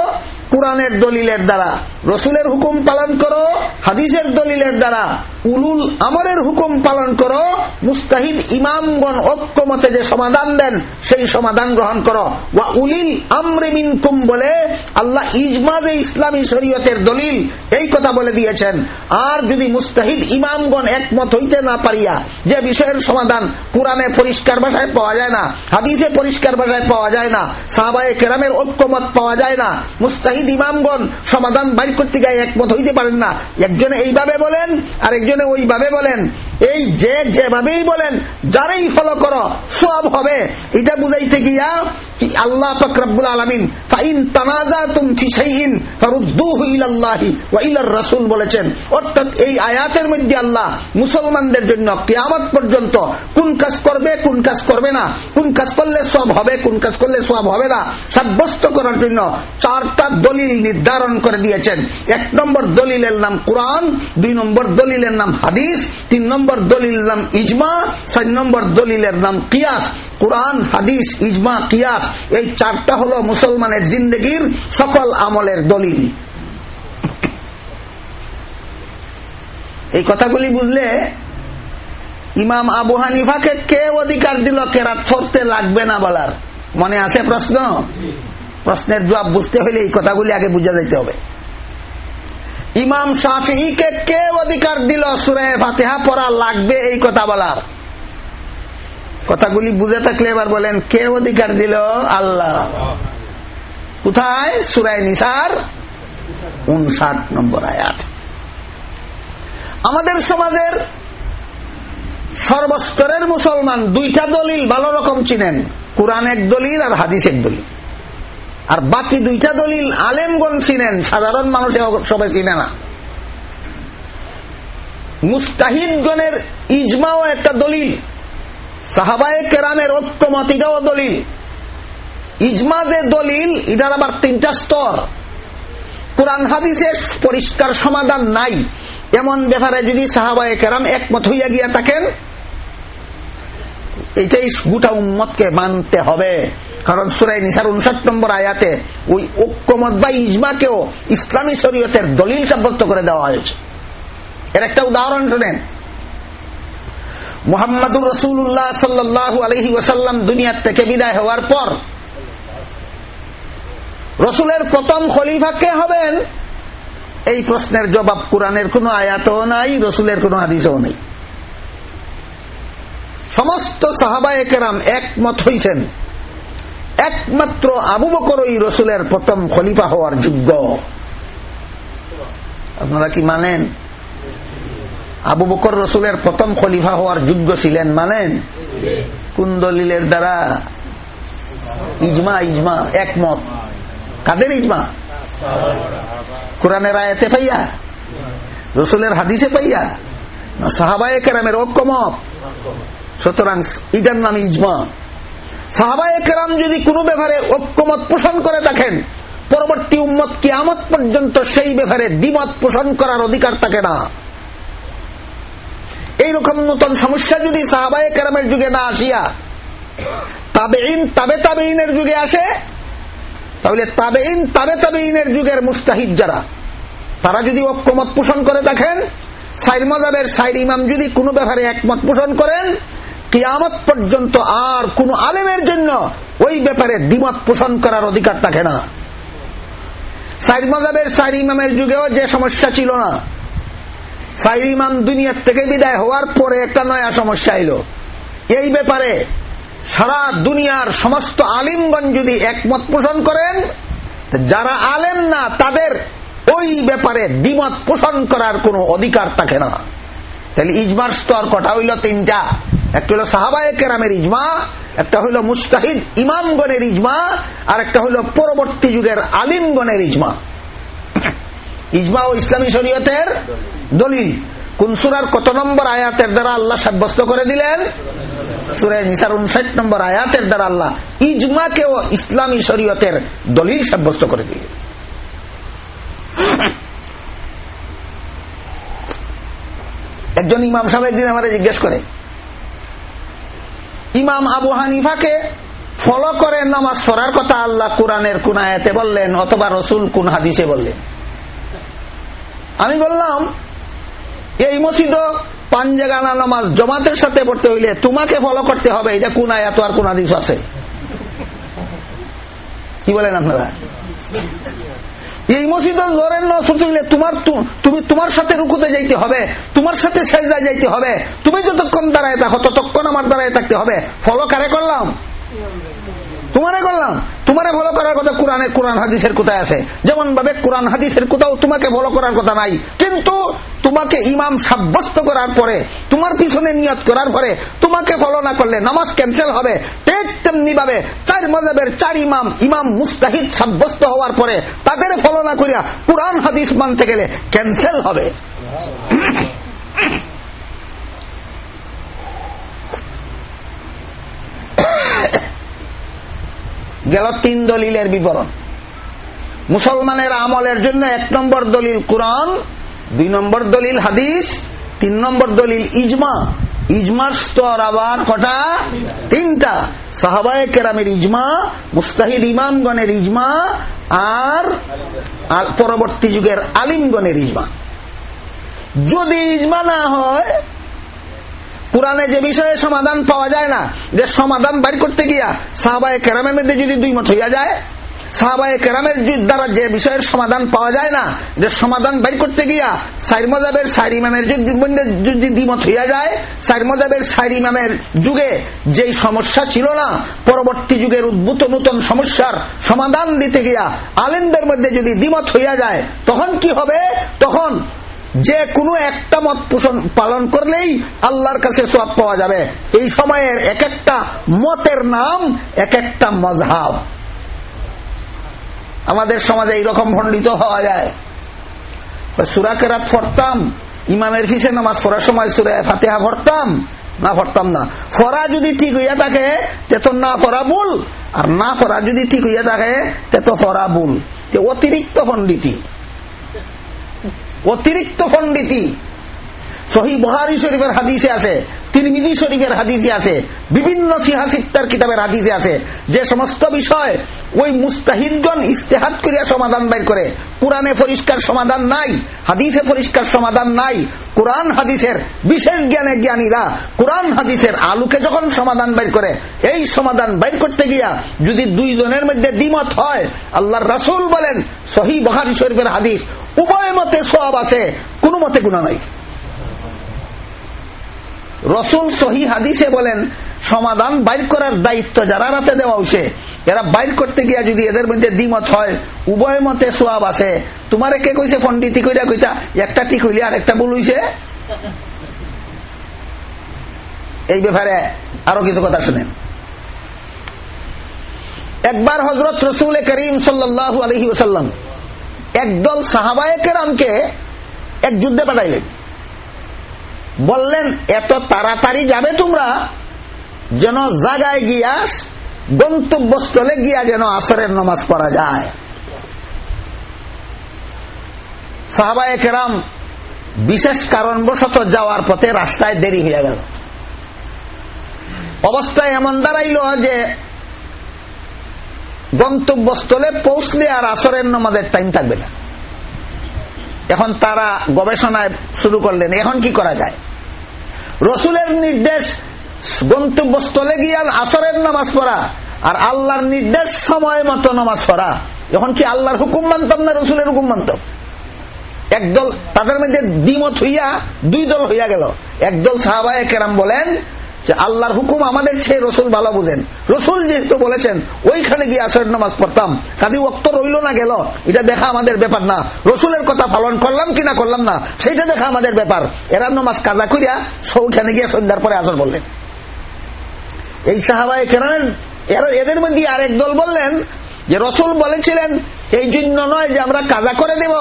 কোরআনের দলিলের দ্বারা, রসুলের হুকুম পালন করো, হাদিসের দলিলের দ্বারা, উলুল আমরের হুকুম পালন করো, মুস্তাহিদ ইমামগণ ঐক্যমতে যে সমাধান দেন, সেই সমাধান গ্রহণ করো। ওয়া উলিল আমরে মিনকুম বলে আল্লাহ ইজমাদে ইসলামী শরীয়তের দলিল, এই কথা বলে দিয়েছেন। আর যদি মুস্তাহিদ ইমামগণ একমত হইতে না পারিয়া যে বিষয়ের সমাধান কোরআনে পরিষ্কার ভাষায় পাওয়া যায় না, হাদিসে পরিষ্কার ভাষায় পাওয়া যায় না, সাহাবায়ে কেরামের ঐক্যমত পাওয়া যায় না, মুস্তাহিদ মুস্তাহিদ ইমামগণ সমাধান বাইর করতে গায়ে একমত হইতে পারেন না। একজনে এইভাবে বলেন আর একজনে ওইভাবে বলেন। এই যে যেভাবেই বলেন, যারাই ফলো করো, সব হবে। এটা বুঝাইতে গিয়া আল্লাহ ফকরাবুল আলমিন, ফাইন তানাজা বলেছেন। অর্থাৎ এই আয়াতের মধ্যে আল্লাহ মুসলমানদের জন্য কিয়ামত পর্যন্ত কোন কাজ করবে, কোন কাজ করবে না, কোন কাজ করলে সব হবে, কোন কাজ করলে সব হবে না, সাব্যস্ত করার জন্য চারটা দলিল নির্ধারণ করে দিয়েছেন। এক নম্বর দলিলের নাম কোরআন, দুই নম্বর দলিলের নাম হাদিস, তিন নম্বর দলিলের নাম ইজমা, চার নম্বর দলিলের নাম কিয়াস। কোরআন, হাদিস, ইজমা, কিয়াস, এই চারটা হলো মুসলমানের জিন্দগির সকল আমলের দলিল। এই কথাগুলি বুঝলে ইমাম আবু হানিফাকে কে অধিকার দিল কেরাত পড়তে লাগবে না বলার। মনে আছে প্রশ্ন? প্রশ্নের জবাব বুঝতে হলে এই কথাগুলি আগে বুঝা যাইতে হবে। ইমাম শাফিকে কে অধিকার দিল? সুরে ফাতেহা পড়া লাগবে এই কথা বলার। কথাগুলি বুঝে থাকলে এবার বলেন, কে অধিকার দিল? আল্লাহ। কোথায়? সুরায় নিসার উনষাট নম্বর আয়াত। আমাদের সমাজের সর্বস্তরের মুসলমান দুইটা দলিল ভালো রকম চিনেন। কোরআন এক দলিল আর হাদিস এক দলিল। আর বাকি দুইটা দলিল আলেমগণ চিনেন, সাধারণ মানুষ সবাই চিনে না। মুস্তাহিদগণের ইজমাও একটা দলিল, সাহাবায়ে কেরামের ঐক্যমত এটাও দলিল। ইজমা যে দলিল, এটার আবার তিনটা স্তর। কোরআন হাদিসে পরিষ্কার সমাধান নাই। এমন ব্যাপারে যদি সাহাবায়ে কেরাম একমত হইয়া গিয়া থাকেন এটাই গোটা উম্মতকে মানতে হবে। কারণ সুরাই নিসার উনষাট নম্বর আয়াতে ওই ঐক্যমত বা ইজমাকেও ইসলামী শরীয়তের দলিল সাব্যস্ত করে দেওয়া হয়েছে। এর একটা উদাহরণ শোনেন। মোহাম্মদুর রসুল্লাহ সাল্লু আলহি ওসাল্লাম দুনিয়ার থেকে বিদায় হওয়ার পর রসুলের প্রথম খলিফা কে হবেন? এই প্রশ্নের জবাব কোরআনের কোন আয়াতও নাই, রসুলের কোন হাদিসও নেই। সমস্ত সাহাবায় কেরাম একমত হইছেন। একমাত্র আবু বকর ওই রসুলের প্রথম খলিফা হওয়ার যোগ্য। আপনারা কি মানেন? আবু বকর রসুলের প্রথম খলিফা হওয়ার যোগ্য ছিলেন মানেন? কোন দলিলের দ্বারা? ইজমা ইজমা, একমত। কাদের ইজমা? কোরআনের আয়াতে পাইয়া? রসুলের হাদিসে পাইয়া? না সাহাবায় কেরামের ঐক্যমত? সুতরাং ইটার নাম ইজমা। সাহাবায় কেরাম যদি কোনো ব্যাপারে ঐক্যমত পোষণ করে থাকেন পরবর্তী উম্মত কিয়ামত পর্যন্ত সেই ব্যাপারে দ্বিমত পোষণ করার অধিকার থাকে না। এইরকম নতুন সমস্যা যদি সাহাবায় কেরামের যুগে না আসিয়া তাবে ইন তাবে তাবে ইনের যুগে আসে, তাহলে তাবে ইন তাবে তাবে ইনের যুগের মুস্তাহিদ যারা, তারা যদি ঐক্যমত পোষণ করে দেখেন, সাইর মজাবের সাইর ইমাম যদি কোনো ব্যাপারে একমত পোষণ করেন কিয়ামত পর্যন্ত আর কোন আলেমের জন্য ওই ব্যাপারে দ্বিমত পোষণ করার অধিকার থাকে না। সাইর মজাবের সাইর ইমামের যুগেও যে সমস্যা ছিল না। সাইর ইমাম দুনিয়ার থেকে বিদায় হওয়ার পরে একটা নয়া সমস্যা এলো। এই ব্যাপারে সারা দুনিয়ার সমস্ত আলিমগঞ্জ যদি একমত পোষণ করেন যারা আলেম না, তাদের ওই ব্যাপারে দ্বিমত পোষণ করার কোনো অধিকার থাকে না। তাহলে ইজমার স্তর কটা হইল তিনটা। একটা হইল সাহাবায় কেরামের ইজমা, একটা হইল মুস্তাহিদ ইমামগণের ইজমা, আর একটা হইল পরবর্তী যুগের আলিমগণের ইজমা। ইজমা ও ইসলামী শরীয়তের দলিল। কুনসুরার কত নম্বর আয়াতের দ্বারা আল্লাহ সাব্যস্ত করে দিলেন? সুরে নিসার উনষাট নম্বর আয়াতের দ্বারা আল্লাহ ইজমাকেও ইসলামী শরীয়তের দলিল সাব্যস্ত করে দিলেন। একজন ইমাম সাহেব একদিন আমার জিজ্ঞেস করে ইমাম আবু হানিফাকে ফলো করে নামাজ পড়ার কথা আল্লাহ কোরআনের কোন আয়াতে বললেন অথবা রসুল কোন হাদিসে বললেন। আমি বললাম, এই মসজিদ পাঞ্জাগানা নামাজ জমাতের সাথে পড়তে হইলে তোমাকে ফলো করতে হবে, এটা কোন আয়াত আর কোন হাদিস আছে? কি বলেন আপনারা? এই মসজিদ জোরের না হইলে তোমার তুমি তোমার সাথে রুকুতে যাইতে হবে, তোমার সাথে সেজদা যাইতে হবে। তুমি যতক্ষণ দাঁড়ায় থাকো, ততক্ষণ আমার দাঁড়ায় থাকতে হবে। ফলো কারে করলাম? তোমারে করলাম তোমারে ফলো করার কথা কোরআনে, কোরআন হাদিসের কোথায় আছে? যেমন ভাবে কোরআন হাদিসের কোথাও তোমাকে ফলো করার কথা নাই, কিন্তু তোমাকে ইমাম সাব্যস্ত করার পরে, তোমার পিছনে নিয়ত করার পরে, তোমাকে ফলো না করলে নামাজ ক্যান্সেল হবে। ঠিক তেমনি ভাবে চার মজাবের চার ইমাম ইমাম মুস্তাহিদ সাব্যস্ত হওয়ার পরে, তাদের ফলো না করিয়া কোরআন হাদিস মানতে গেলে ক্যান্সেল হবে। গেল তিন দলিলের বিবরণ। মুসলমানের আমলের জন্য এক নম্বর দলিল কোরআন, দুই নম্বর দলিল হাদিস, তিন নম্বর দলিল ইজমা। ইজমার স্তর আবার কটা? তিনটা। সাহাবায় কেরামের ইজমা, মুস্তাহিদ ইমামগণের ইজমা, আর আর পরবর্তী যুগের আলিমগণের ইজমা। যদি ইজমা না হয় কোরআনে যে বিষয়ে সমাধান পাওয়া যায় না, যে সমাধান বাইর করতে গিয়া সাহাবায় কেরামের মধ্যে যদি দুই মত হইয়া যায়, সাহাবায় কেরামের দ্বারা যে বিষয়ের সমাধান পাওয়া যায় না, যে সমাধান বাইর করতে গিয়া সাইর মজাবের সাইর ইমামের যদি দ্বিমত হইয়া যায়, সাইর মজাবের সাইর ইমামের যুগে যেই সমস্যা ছিল না, পরবর্তী যুগের উদ্ভূত নতুন সমস্যার সমাধান দিতে গিয়া আলেমদের মধ্যে যদি দ্বিমত হইয়া যায়, তখন কি হবে? তখন যে কোনো একটা মত পোষণ পালন করলেই আল্লাহর কাছে সব পাওয়া যাবে। এই সময়ের এক একটা মতের নাম, এক একটা মজহাব আমাদের সমাজে এইরকম ভণ্ডিত হওয়া যায়। সুরাকেরাত পড়তাম, ইমামের ফিসে নামাজ পড়ার সময় সুরে ফাতেহা ভরতাম না, পড়তাম না। ফরা যদি ঠিক হইয়া থাকে তে তো না ফরা ভুল। আর না ফরা যদি ঠিক হইয়া থাকে তে তো ফরা ভুল অতিরিক্ত পণ্ডিতি অতিরিক্ত পণ্ডিতি সহি বহারি শরীফের হাদিসে আছে, তিরমিজি শরীফের হাদিসে আছে, বিভিন্ন সিহাসিত্তার কিতাবের হাদিসে আছে। যে সমস্ত বিষয় ওই মুস্তাহিদগণ ইস্তেহাদ করিয়া সমাধান বাইর করে, কোরআনে পরিষ্কার সমাধান নাই, হাদিসে পরিষ্কার সমাধান নাই, কোরআন হাদিসের বিশেষ জ্ঞানে জ্ঞানীরা কোরআন হাদিসের আলুকে যখন সমাধান বাইর করে, এই সমাধান বাইর করতে গিয়া যদি দুইজনের মধ্যে দ্বিমত হয়, আল্লাহর রাসুল বলেন সহি বহারি শরীফের হাদিস উভয় মতে সব আছে, কোনো মতে গুণা নাই। রসুল সহি হাদিসে বলেন, সমাধান বাইর করার দায়িত্ব যারা রাতে দেওয়া হয়েছে, এরা বাইর করতে গিয়া যদি এদের মধ্যে দ্বিমত হয় উভয় মতে সোয়াব আছে। তোমার কে কইছে পন্ডিতি কইরা কইতা, একটা ঠিক হইলে আর একটা ভুল হইছে? এই ব্যাপারে আরও কিছু কথা শুনেন। একবার হজরত রসুল করিম সাল্লু আলহি ওসাল্লাম একদল সাহাবায় কেরামকে এক যুদ্ধে পাঠাইলেন। বললেন, এত তাড়াতাড়ি যাবে তোমরা? যেন জাগায় গিয়া, গন্তব্যস্থলে গিয়া যেন আসরের নমাজ পড়া যায়। সাহাবায় কেরাম বিশেষ কারণবশত যাওয়ার পথে রাস্তায় দেরি হয়ে গেল। অবস্থায় এমন দাঁড়াইল যে গন্তব্যস্থলে পৌঁছলে আর আসরের নমাজের টাইম থাকবে না। এখন তারা গবেষণায় শুরু করলেন, এখন কি করা যায়? রসুলের নির্দেশ, গন্তব্যস্থলে গিয়ে আসরের নামাজ পড়া, আর আল্লাহর নির্দেশ সময় মতো নামাজ পড়া। এখন কি আল্লাহর হুকুম মানতাম না রসুলের হুকুম মানতাম একদল, তাদের মধ্যে দ্বিমত হইয়া দুই দল হইয়া গেল। একদল সাহাবায় কেরাম বলেন যে আল্লাহর হুকুম আমাদের চেয়ে রসুল ভালো বুঝেন। রসুল যেহেতু বলেছেন, ওইখানে গিয়ে আসর নামাজ পড়তাম। কাদি অক্ত রইল না গেল, এটা দেখা আমাদের ব্যাপার না। রসুলের কথা পালন করলাম কিনা করলাম না, সেইটা দেখা আমাদের ব্যাপার। এরা নামাজ কাজা করিয়া সৌখানে গিয়ে সন্ধ্যার পরে আসর বললেন। এই সাহাবায় কেরান এদের মধ্যে আরেক দল বললেন যে রসুল বলেছিলেন এই জন্য নয় যে আমরা কাজা করে দেব।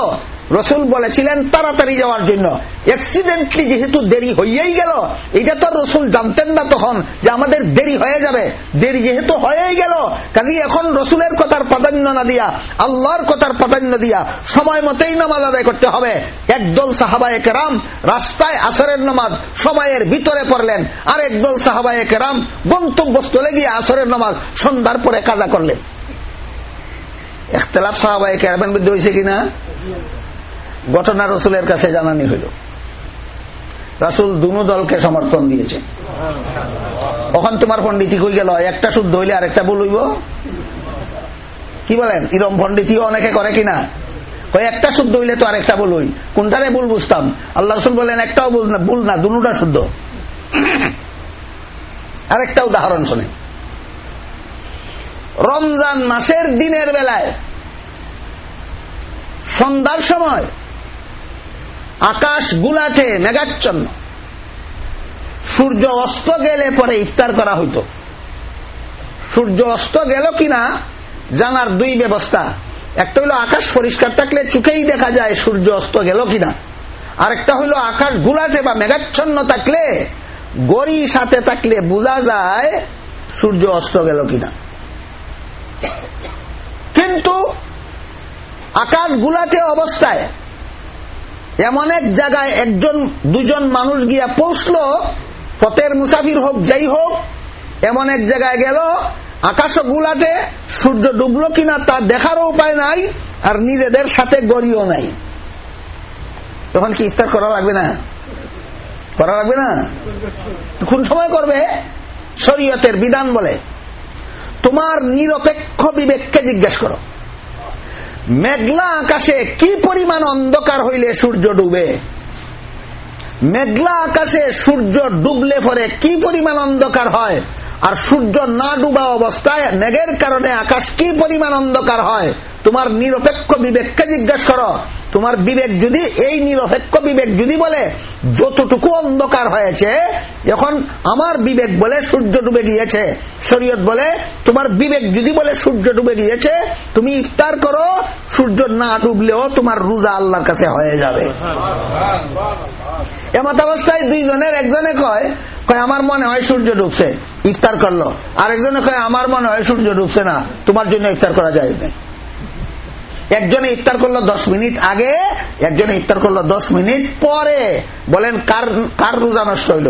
রসুল বলেছিলেন, তাড়াতাড়ি যাওয়ার জন্য। অ্যাক্সিডেন্টলি যেহেতু দেরি হইয়াই গেল, এটা তো রসুল জানতেন না তখন যে আমাদের দেরি হয়ে যাবে। দেরি যেহেতু হয়েই গেল, কাজে এখন রসুলের কথার প্রাধান্য না দিয়া, আল্লাহর কথার প্রাধান্য দিয়া সময় মতেই নামাজ আদায় করতে হবে। একদল সাহাবায় কেরাম রাস্তায় আসরের নামাজ সময়ের ভিতরে পড়লেন আর একদল সাহাবায় কেরাম গন্তব্যস্থলে গিয়ে আসরের নামাজ সন্ধ্যার পরে কাজা করলেন। একতলাফ সাহাবায় কেরামের মধ্যে হয়েছে কিনা? ঘটনা রসুলের কাছে জানানি হইল। রাসুল দুনো দলকে সমর্থন দিয়েছে। কখন তোমার পন্ডিতি কই গেল, একটা শুদ্ধ হইলে আরেকটা বলইব কি বলেন? ইরম পন্ডিতিও অনেকে করে কিনা? ওই একটা শুদ্ধ হইলে তো আরেকটা বলুই কোনটারে ভুল বুঝতাম? আল্লাহ রসুল বলেন, একটাও ভুল না ভুল না দুটা শুদ্ধ। আরেকটা উদাহরণ শোনে রমজান মাসের দিনের বেলায়, সন্ধ্যার সময় আকাশ গুলাটে মেঘাচ্ছন্ন, সূর্য অস্ত গেলে পরে ইফতার করা হইত। সূর্য অস্ত গেল কিনা জানার দুই ব্যবস্থা। একটা হলো আকাশ পরিষ্কার থাকলে চোখেই দেখা যায় সূর্য অস্ত গেল কিনা। আরেকটা হলো আকাশ গুলাটে বা মেঘাচ্ছন্ন থাকলে গড়ি সাথে থাকলে বোঝা যায় সূর্য অস্ত গেল কিনা। কিন্তু আকাশ গুলাটে অবস্থায় এমন এক জায়গায় একজন, দুজন মানুষ গিয়া পৌঁছলো, পথের মুসাফির হোক, যাই হোক, এমন এক জায়গায় গেল আকাশ গুলাটে সূর্য ডুবলো কিনা তা দেখারও উপায় নাই, আর নিজেদের সাথে গড়িও নাই। তখন কি ইফতার করা লাগবে না? করা লাগবে না? কোন সময় করবে? শরীয়তের বিধান বলে। তোমার নিরপেক্ষ বিবেককে জিজ্ঞেস করো। মেঘলা আকাশে কি পরিমাণ অন্ধকার হইলে সূর্য ডুবে? মেঘলা আকাশে সূর্য ডুবলে পরে কি পরিমাণ অন্ধকার হয়? আর সূর্য না ডুবা অবস্থায় মেঘের কারণে আকাশ কি পরিমাণ অন্ধকার হয়? তোমার নিরপেক্ষ বিবেককে জিজ্ঞেস করো। তোমার বিবেক যদি, এই নিরপেক্ষ বিবেক যদি বলে, যতটুকু অন্ধকার হয়েছে এখন আমার বিবেক বলে সূর্য ডুবে গিয়েছে, শরীয়ত বলে, তোমার বিবেক যদি বলে সূর্য ডুবে গিয়েছে, তুমি ইফতার করো, সূর্য না ডুবলেও তোমার রোজা আল্লাহর কাছে হয়ে যাবে। এমত অবস্থায় দুইজনের, একজনে কয় কয়, আমার মনে হয় সূর্য ডুবছে। ইফতার করল। আরেকজনে কয়, আমার মনে হয় সূর্য ডুবছে না, তোমার জন্য ইফতার করা যায় না একজনে ইফতার করল দশ মিনিট আগে, একজনে ইফতার করল দশ মিনিট পরে। বলেন, কার কার রোজা নষ্ট হইল?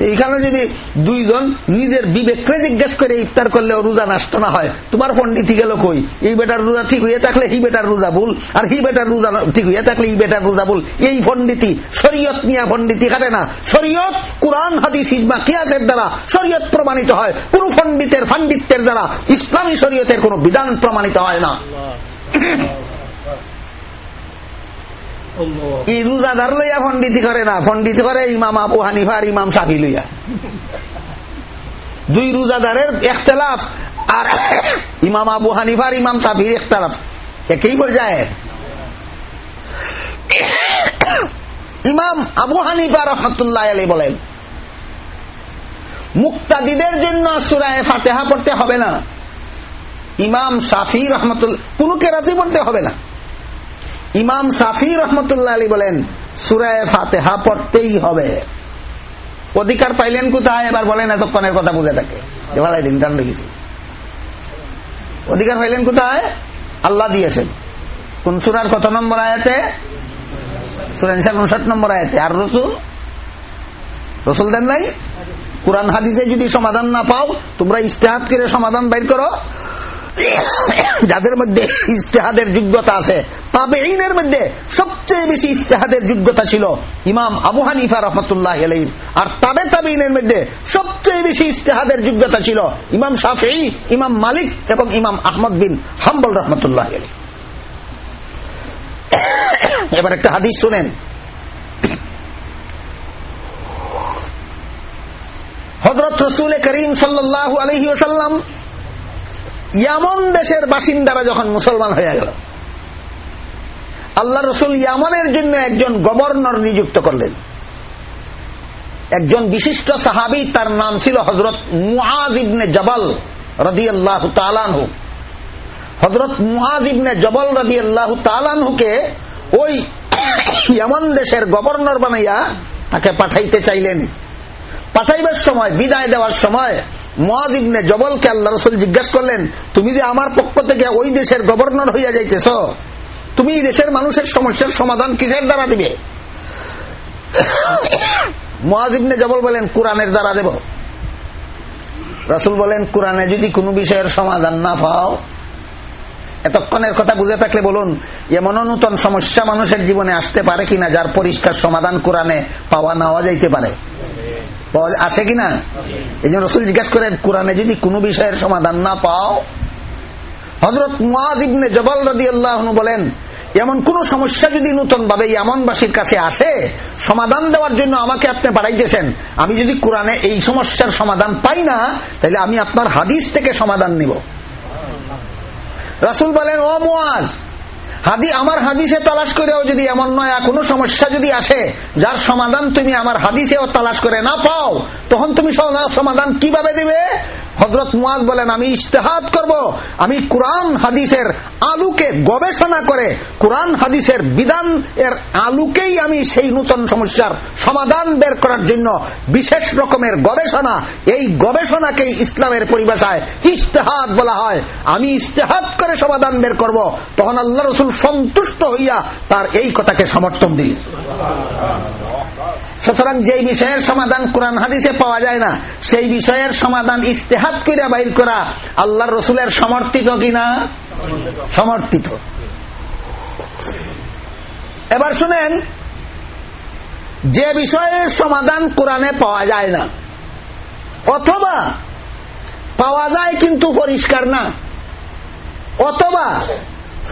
এইখানে যদি দুইজন নিজের বিবেককে জিজ্ঞেস করে ইফতার করলেও রোজা নষ্ট না হয়, তোমার পন্ডিতি গেল কই? এই বেটার রোজা ঠিক হয়ে থাকলে হি বেটার রোজা ভুল, আর হি বেটার রোজা ঠিক হয়ে থাকলে এই বেটার রোজা ভুল। এই পন্ডিতি শরীয়ত নিয়া পন্ডিতি কাটে না। শরীয়ত, কোরআন, হাদিস, ইজমা, কিয়াসের দ্বারা শরীয়ত প্রমাণিত হয়। কোন পন্ডিতের পাণ্ডিত্যের দ্বারা ইসলামী শরীয়তের কোন বিধান প্রমাণিত হয় না। এই রোজাদার লইয়া পন্ডিতি করে না পন্ডিতি করে ইমাম আবু হানিফার ইমাম সাফি লইয়া। দুই রোজাদারের একতলাফ আর ইমাম আবু হানিফার ইমাম সাফির একতলাফ একই পর্যায়ে। ইমাম আবু হানিফা রহমতুল্লাহ বলেন, মুক্তাদিদের জন্য সুরায় ফাতেহা পড়তে হবে না। ইমাম সাফি রহমতুল্লাহ, কোন কেরাতি পড়তে হবে না। ইমাম সাফি রহমতুল্লাহ আলী বলেন, সুরায় ফাতেহা পড়তেই হবে। অধিকার পাইলেন কোথায়? এবার বলেন এতক্ষণের কথা বুঝে থাকে। অধিকার পাইলেন কোথায়? আল্লাহ দিয়েছেন। কোন সুরার কত নম্বর আয়াতে? সুরেন্সার উনষাট নম্বর আয়াতে। আর রসুল? রসুল দেন নাই? কোরআন হাদিসে যদি সমাধান না পাও, তোমরা ইস্তেহাদ করে সমাধান বাইর করো। যাদের মধ্যে ইস্তেহাদের যোগ্যতা আছে তবে এইনের মধ্যে সবচেয়ে বেশি ইস্তেহাদের যোগ্যতা ছিল ইমাম আবু হানিফা রহমতুল্লাহ আলহিম আর তাবে তাবিনের মধ্যে সবচেয়ে বেশি ইস্তেহাদের যোগ্যতা ছিল ইমাম শাফি ইমাম মালিক এবং ইমাম আহমদ বিন হাম্বল রহমতুল্লাহ আলী এবার একটা হাদিস শুনেন। হজরত রসুল করিম সাল্লাহ আলহি ওসাল্লাম ইয়ামন দেশের বাসিন্দারা যখন মুসলমান হয়ে গেল, আল্লাহ রসুল ইয়ামনের জন্য একজন গভর্নর নিযুক্ত করলেন। একজন বিশিষ্ট সাহাবি, তার নাম ছিল হজরত মুআজ ইবনে জবল রদি আল্লাহ তালানহু হজরত মুআজ ইবনে জবল রদি আল্লাহ তালানহুকে ওই ইয়ামন দেশের গভর্নর বানাইয়া তাকে পাঠাইতে চাইলেন। পাঠাইবার সময়, বিদায় দেওয়ার সময় মহাজিবনে জবলকে আল্লাহ রসুল জিজ্ঞাসা করলেন, তুমি যে আমার পক্ষ থেকে ওই দেশের গভর্নর হইয়া যাইতেছ, তুমি দেশের মানুষের সমস্যার সমাধান কিসের দ্বারা দিবে? মহাজিবনে জবল বলেন, কোরআনের দ্বারা দেব। রসুল বলেন, কোরআনে যদি কোনো বিষয়ের সমাধান না পাও এতক্ষণের কথা বুঝে থাকলে বলুন এমন নূতন সমস্যা মানুষের জীবনে আসতে পারে কিনা, যার পরিষ্কার সমাধান কোরআনে পাওয়া নেওয়া যাইতে পারে? আছে কিনা? এই জন্য রসুল জিজ্ঞাসা করেন, কোরআনে যদি কোনো বিষয়ের সমাধান না পাও? হজরত মুআজ ইবনে জবাল রদি আল্লাহ বলেন, এমন কোন সমস্যা যদি নতুন ভাবে ইয়ামনবাসীর কাছে আসে, সমাধান দেওয়ার জন্য আমাকে আপনি পাঠাইতেছেন। আমি যদি কোরআনে এই সমস্যার সমাধান পাই না তাহলে আমি আপনার হাদিস থেকে সমাধান নিব। রাসুল বলেন, ও মুআজ, হাদি, আমার হাদিসে তালাশ করেও যদি এমন নয় কোনো সমস্যা যদি আসে, যার সমাধান তুমি আমার হাদিসেও তালাশ করে না পাও, তখন তুমি সমাধান কীভাবে দিবে? হজরত মুয়াজ বলেন, আমি ইস্তেহাদ করব। আমি কোরআন হাদিসের আলুকে গবেষণা করে, কোরআন হাদিসের বিধান এর আলুকেই আমি সেই নূতন সমস্যার সমাধান বের করার জন্য বিশেষ রকমের গবেষণা, এই গবেষণাকেই ইসলামের পরিভাষায় ইস্তেহাদ বলা হয়। আমি ইস্তেহাদ করে সমাধান বের করব। তখন আল্লাহ রসুল সন্তুষ্ট হইয়া তার এই কথাকে সমর্থন দিল সুতরাং যেই বিষয়ের সমাধান কোরআন হাদিসে পাওয়া যায় না, সেই বিষয়ের সমাধান ইস্তেহাত করে বাইর করা আল্লাহ রসুলের সমর্থিত কিনা? সমর্থিত। এবার শুনেন, যে বিষয়ের সমাধান কোরআনে পাওয়া যায় না, অথবা পাওয়া যায় কিন্তু পরিষ্কার না, অথবা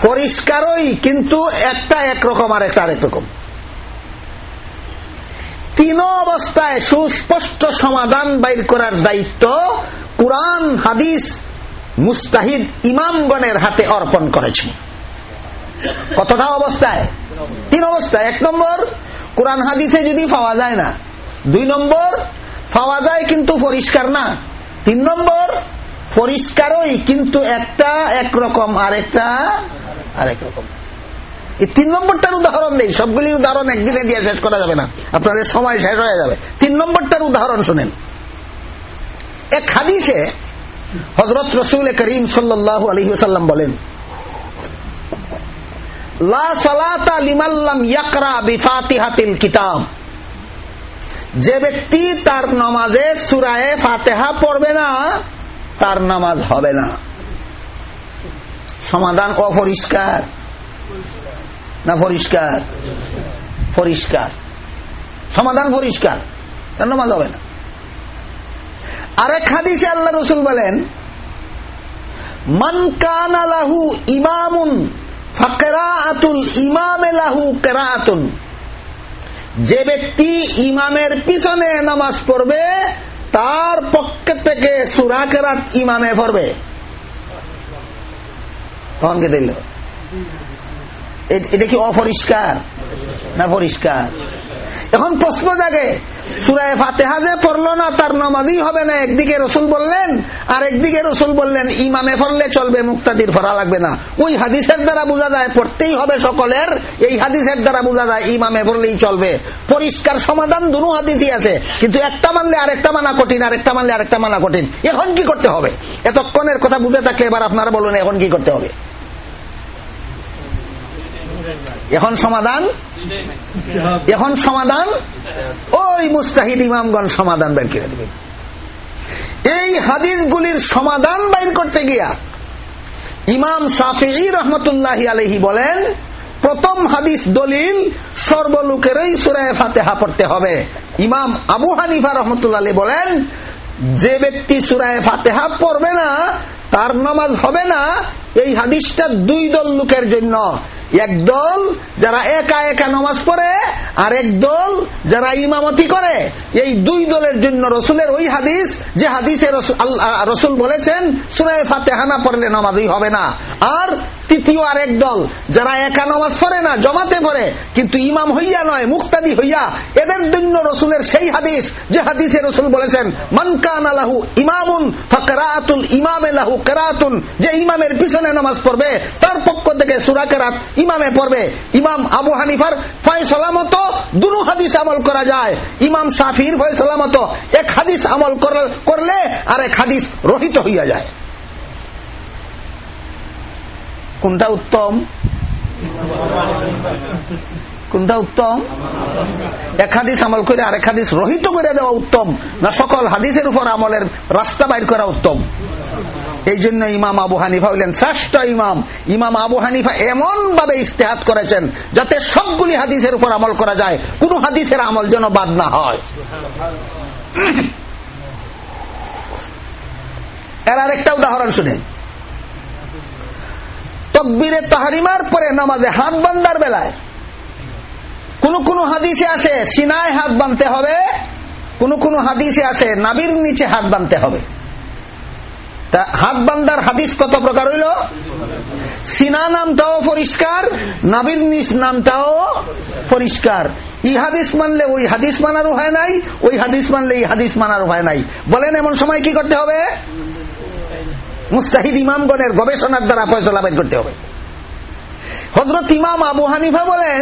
পরিষ্কারই কিন্তু একটা একরকম আর একটা আরেক রকম। তিন অবস্থায় সুস্পষ্ট সমাধান বাইর করার দায়িত্ব কোরআন, হাদিস মুস্তাহিদ ইমামগণের হাতে অর্পণ করেছে কতটা অবস্থায়? তিন অবস্থায়। এক নম্বর, কোরআন, হাদিসে যদি পাওয়া যায় না। দুই নম্বর, পাওয়া যায় কিন্তু পরিষ্কার না। তিন নম্বর, পরিষ্কারই কিন্তু একটা একরকম আরেকটা আরেক রকম। এই তিন নম্বরটার উদাহরণ নেই সবগুলি উদাহরণ একদিনে দিয়ে শেষ করা যাবে না। আপনাদের সময় শেষ হয়ে যাবে। তিন নম্বরটার উদাহরণ শুনেন। এক হাদিসে হজরত রসুল করিম সাল্লাহ আলহিসাল্লাম বলেন যে ব্যক্তি তার নমাজে সুরায় ফাতেহা পড়বে না, তার নামাজ হবে না। সমাধান অপরিষ্কার। না পরিষ্কার? পরিষ্কার। সমাধান পরিষ্কার। নামাজ হবে না? আরেক হাদিসে আল্লাহ রসুল বলেন, মান আলাহু ইমামুন ফাকরাআতুল ইমামে লাহু কেরাআতুন। যে ব্যক্তি ইমামের পিছনে নামাজ পড়বে, তার পক্ষ থেকে সুরা কেরাত ইমামে পড়বে। তখনকে দিল এটা কি অপরিষ্কার না পরিষ্কার? এখন প্রশ্ন জাগে, সুরায় ফাতেহা যে পড়ল না, তার নামাজই হবে না। একদিকে রসুল বললেন, আর একদিকে রসুল বললেন, ইমামে পড়লে চলবে, মুক্তাদির ফরা লাগবে না। ওই হাদিসের দ্বারা বোঝা যায়, পড়তেই হবে সকলের, এই হাদিসের দ্বারা বোঝা যায়, ইমামে পড়লেই চলবে। পরিষ্কার সমাধান দুনো হাদিসই আছে, কিন্তু একটা মানলে আরেকটা মানা কঠিন, আরেকটা মানলে আরেকটা মানা কঠিন। এখন কি করতে হবে? এতক্ষণের কথা বুঝে থাকলে এবার আপনারা বলুন, এখন কি করতে হবে? এখন সমাধান? এখন সমাধান? ওই মুস্তাহিদ ইমামগণ সমাধান বের করে দেবেন। এই হাদিসগুলির সমাধান বাইর করতে গিয়া ইমাম শাফি রহমতুল্লাহ আলহি বলেন, প্রথম হাদিস দলিল সর্বলোকেরই সুরায় ফাতেহা পড়তে হবে। ইমাম আবু হানিফা রহমতুল্লাহ বলেন, যে ব্যক্তি সুরায় ফাতেহা পড়বে না তার নামাজ হবে না, এই হাদিসটা দুই দল লোকের জন্য। এক দল যারা একা একা নামাজ পড়ে, আর এক দল যারা ইমামতি করে। এই দুই দলের জন্য রসুলের ওই হাদিস, যে হাদিসে রসুল বলেছেন সুরায় ফাতেহা না পড়লে নামাজই হবে না। আর তৃতীয় আর এক দল, যারা একা নামাজ পড়ে না, জমাতে পড়ে, কিন্তু ইমাম হইয়া নয়, মুক্তাদি হইয়া, এদের জন্য রসুলের সেই হাদিস, যে হাদিসে রসুল বলেছেন মানকান আলাহু ইমামুন, ফাকরাতুল ইমাম লাহু কেরাতুন, যে ইমামের পিছনে নামাজ পড়বে, তার পক্ষ থেকে সুরা কেরাত ইমামে পড়বে। ইমাম আবু হানিফার ফয়সলা মতো দুরু হাদিস আমল করা যায়। ইমাম শাফির ফয়সলা মতো এক হাদিস আমল করলে আর এক হাদিস রহিত হইয়া যায়। কোনটা উত্তম? কোনটা উত্তম? এক হাদিস আমল করে আরেক হাদিস রহিত করে দেওয়া উত্তম, না সকল হাদিসের উপর আমলের রাস্তা বাইর করা উত্তম? এই জন্য ইমাম আবু হানিফা হইলেন শ্রেষ্ঠ ইমাম। ইমাম আবু হানিফা এমন ভাবে ইস্তেহাত করেছেন যাতে সবগুলি হাদিসের উপর আমল করা যায়, কোন হাদিসের আমল যেন বাদ না হয়। এর আরেকটা উদাহরণ শুনেন তকবিরে তাহারিমার পরে নামাজে হাত বান্দার বেলায় কোন কোন হাদিসে আছে, সিনায় হাত বানতে হবে। কোন কোন হাদিসে আছে, নাবির নিচে হাত বানতে হবে। তা হাত বান্দার হাদিস কত প্রকার হইল? সিনা নামটাও পরিষ্কার, নাবির নিচ নামটাও পরিষ্কার। ই হাদিস মানলে ওই হাদিস মানারও হয় নাই, ওই হাদিস মানলে এই হাদিস মানারও হয় নাই। বলেন, এমন সময় কি করতে হবে? মুস্তাহিদ ইমামগণের গবেষণার দ্বারা ফয়সলা করতে হবে। হজরত ইমাম আবু হানিফা বলেন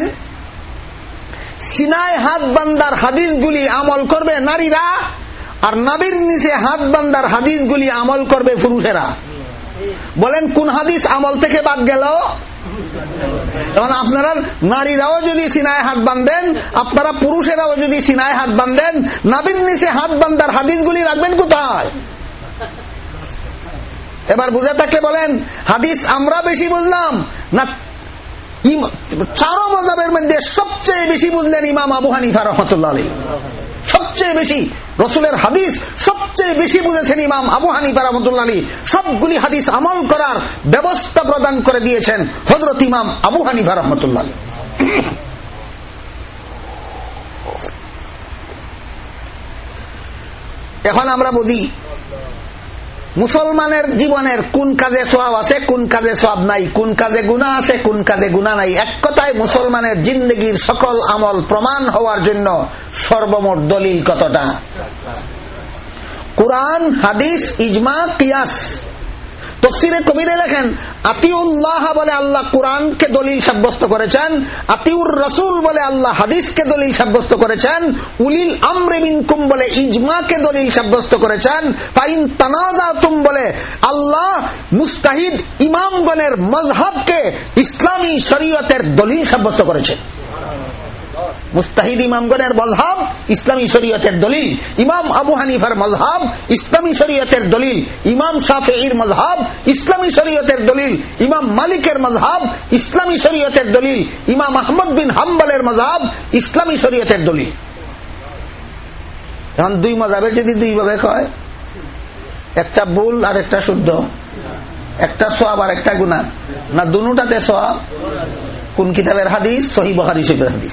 সিনায় হাত বান্দার হাদিসগুলি আমল করবে নারীরা, আর নাবির নিচে হাত বান্দার হাদিসগুলি আমল করবে পুরুষেরা। বলেন, কোন হাদিস আমল থেকে বাদ গেল? এখন আপনারা নারীরাও যদি সিনায় হাত বাঁধেন, আপনারা পুরুষেরাও যদি সিনায় হাত বাঁধেন নাবির নিচে হাত বান্দার হাদিসগুলি রাখবেন কোথায়? এবার বুঝে থাকলে বলেন, হাদিস আমরা বেশি বুঝলাম, না চারো মজাবের মধ্যে সবচেয়ে বেশি বুঝলেন ইমাম আবু হানিফা রহমতুল্লাহ আলী সবচেয়ে বেশি, রসুলের হাদিস সবচেয়ে বেশি বুঝেছেন ইমাম আবু হানিফা রহমতুল্লাহ আলী সবগুলি হাদিস আমল করার ব্যবস্থা প্রদান করে দিয়েছেন হজরত ইমাম আবু হানিফা রহমতুল্লাহ আলী এখন আমরা বুঝি মুসলমানের জীবনের কোন কাজে সব আছে, কোন কাজে সব নাই, কোন কাজে গুণা আছে, কোন কাজে গুণা নাই। এক কথায় মুসলমানের জিন্দগির সকল আমল প্রমাণ হওয়ার জন্য সর্বমোট দলিল কতটা? কোরআন, হাদিস, ইজমা, কিয়াস। তফসিরে কবিরে লেখেন, আতিউল্লাহ বলে আল্লাহ কোরআনকে দলিল সাব্যস্ত করেছেন, আতিউর রসুল বলে আল্লাহ হাদিসকে দলিল সাব্যস্ত করেছেন, উলিল আমরে মিনকুম বলে ইজমাকে দলিল সাব্যস্ত করেছেন, ফাইন তানাজাতুম বলে আল্লাহ মুস্তাহিদ ইমামগণের মজহাবকে ইসলামী শরীয়তের দলিল সাব্যস্ত করেছেন। মুস্তাহিদ ইমামগণের মজহাব ইসলামী শরীয়তের দলিল। ইমাম আবু হানিফার মজহাব ইসলামী শরীয়তের দলিল। ইমাম শাফেঈর মজহাব ইসলামী শরীয়তের দলিল। ইমাম মালিকের মজহাব ইসলামী শরীয়তের দলিল। ইমাম আহমদ বিন হাম্বালের মজহাব ইসলামী শরীয়তের দলিল। এখন দুই মজাবে যদি দুই ভাবে কয়, একটা ভুল আর একটা শুদ্ধ। একটা সোয়াব আর একটা গুণা না দুটাতে সোয়াব? কোন কিতাবের হাদিস? সহি হাদিস।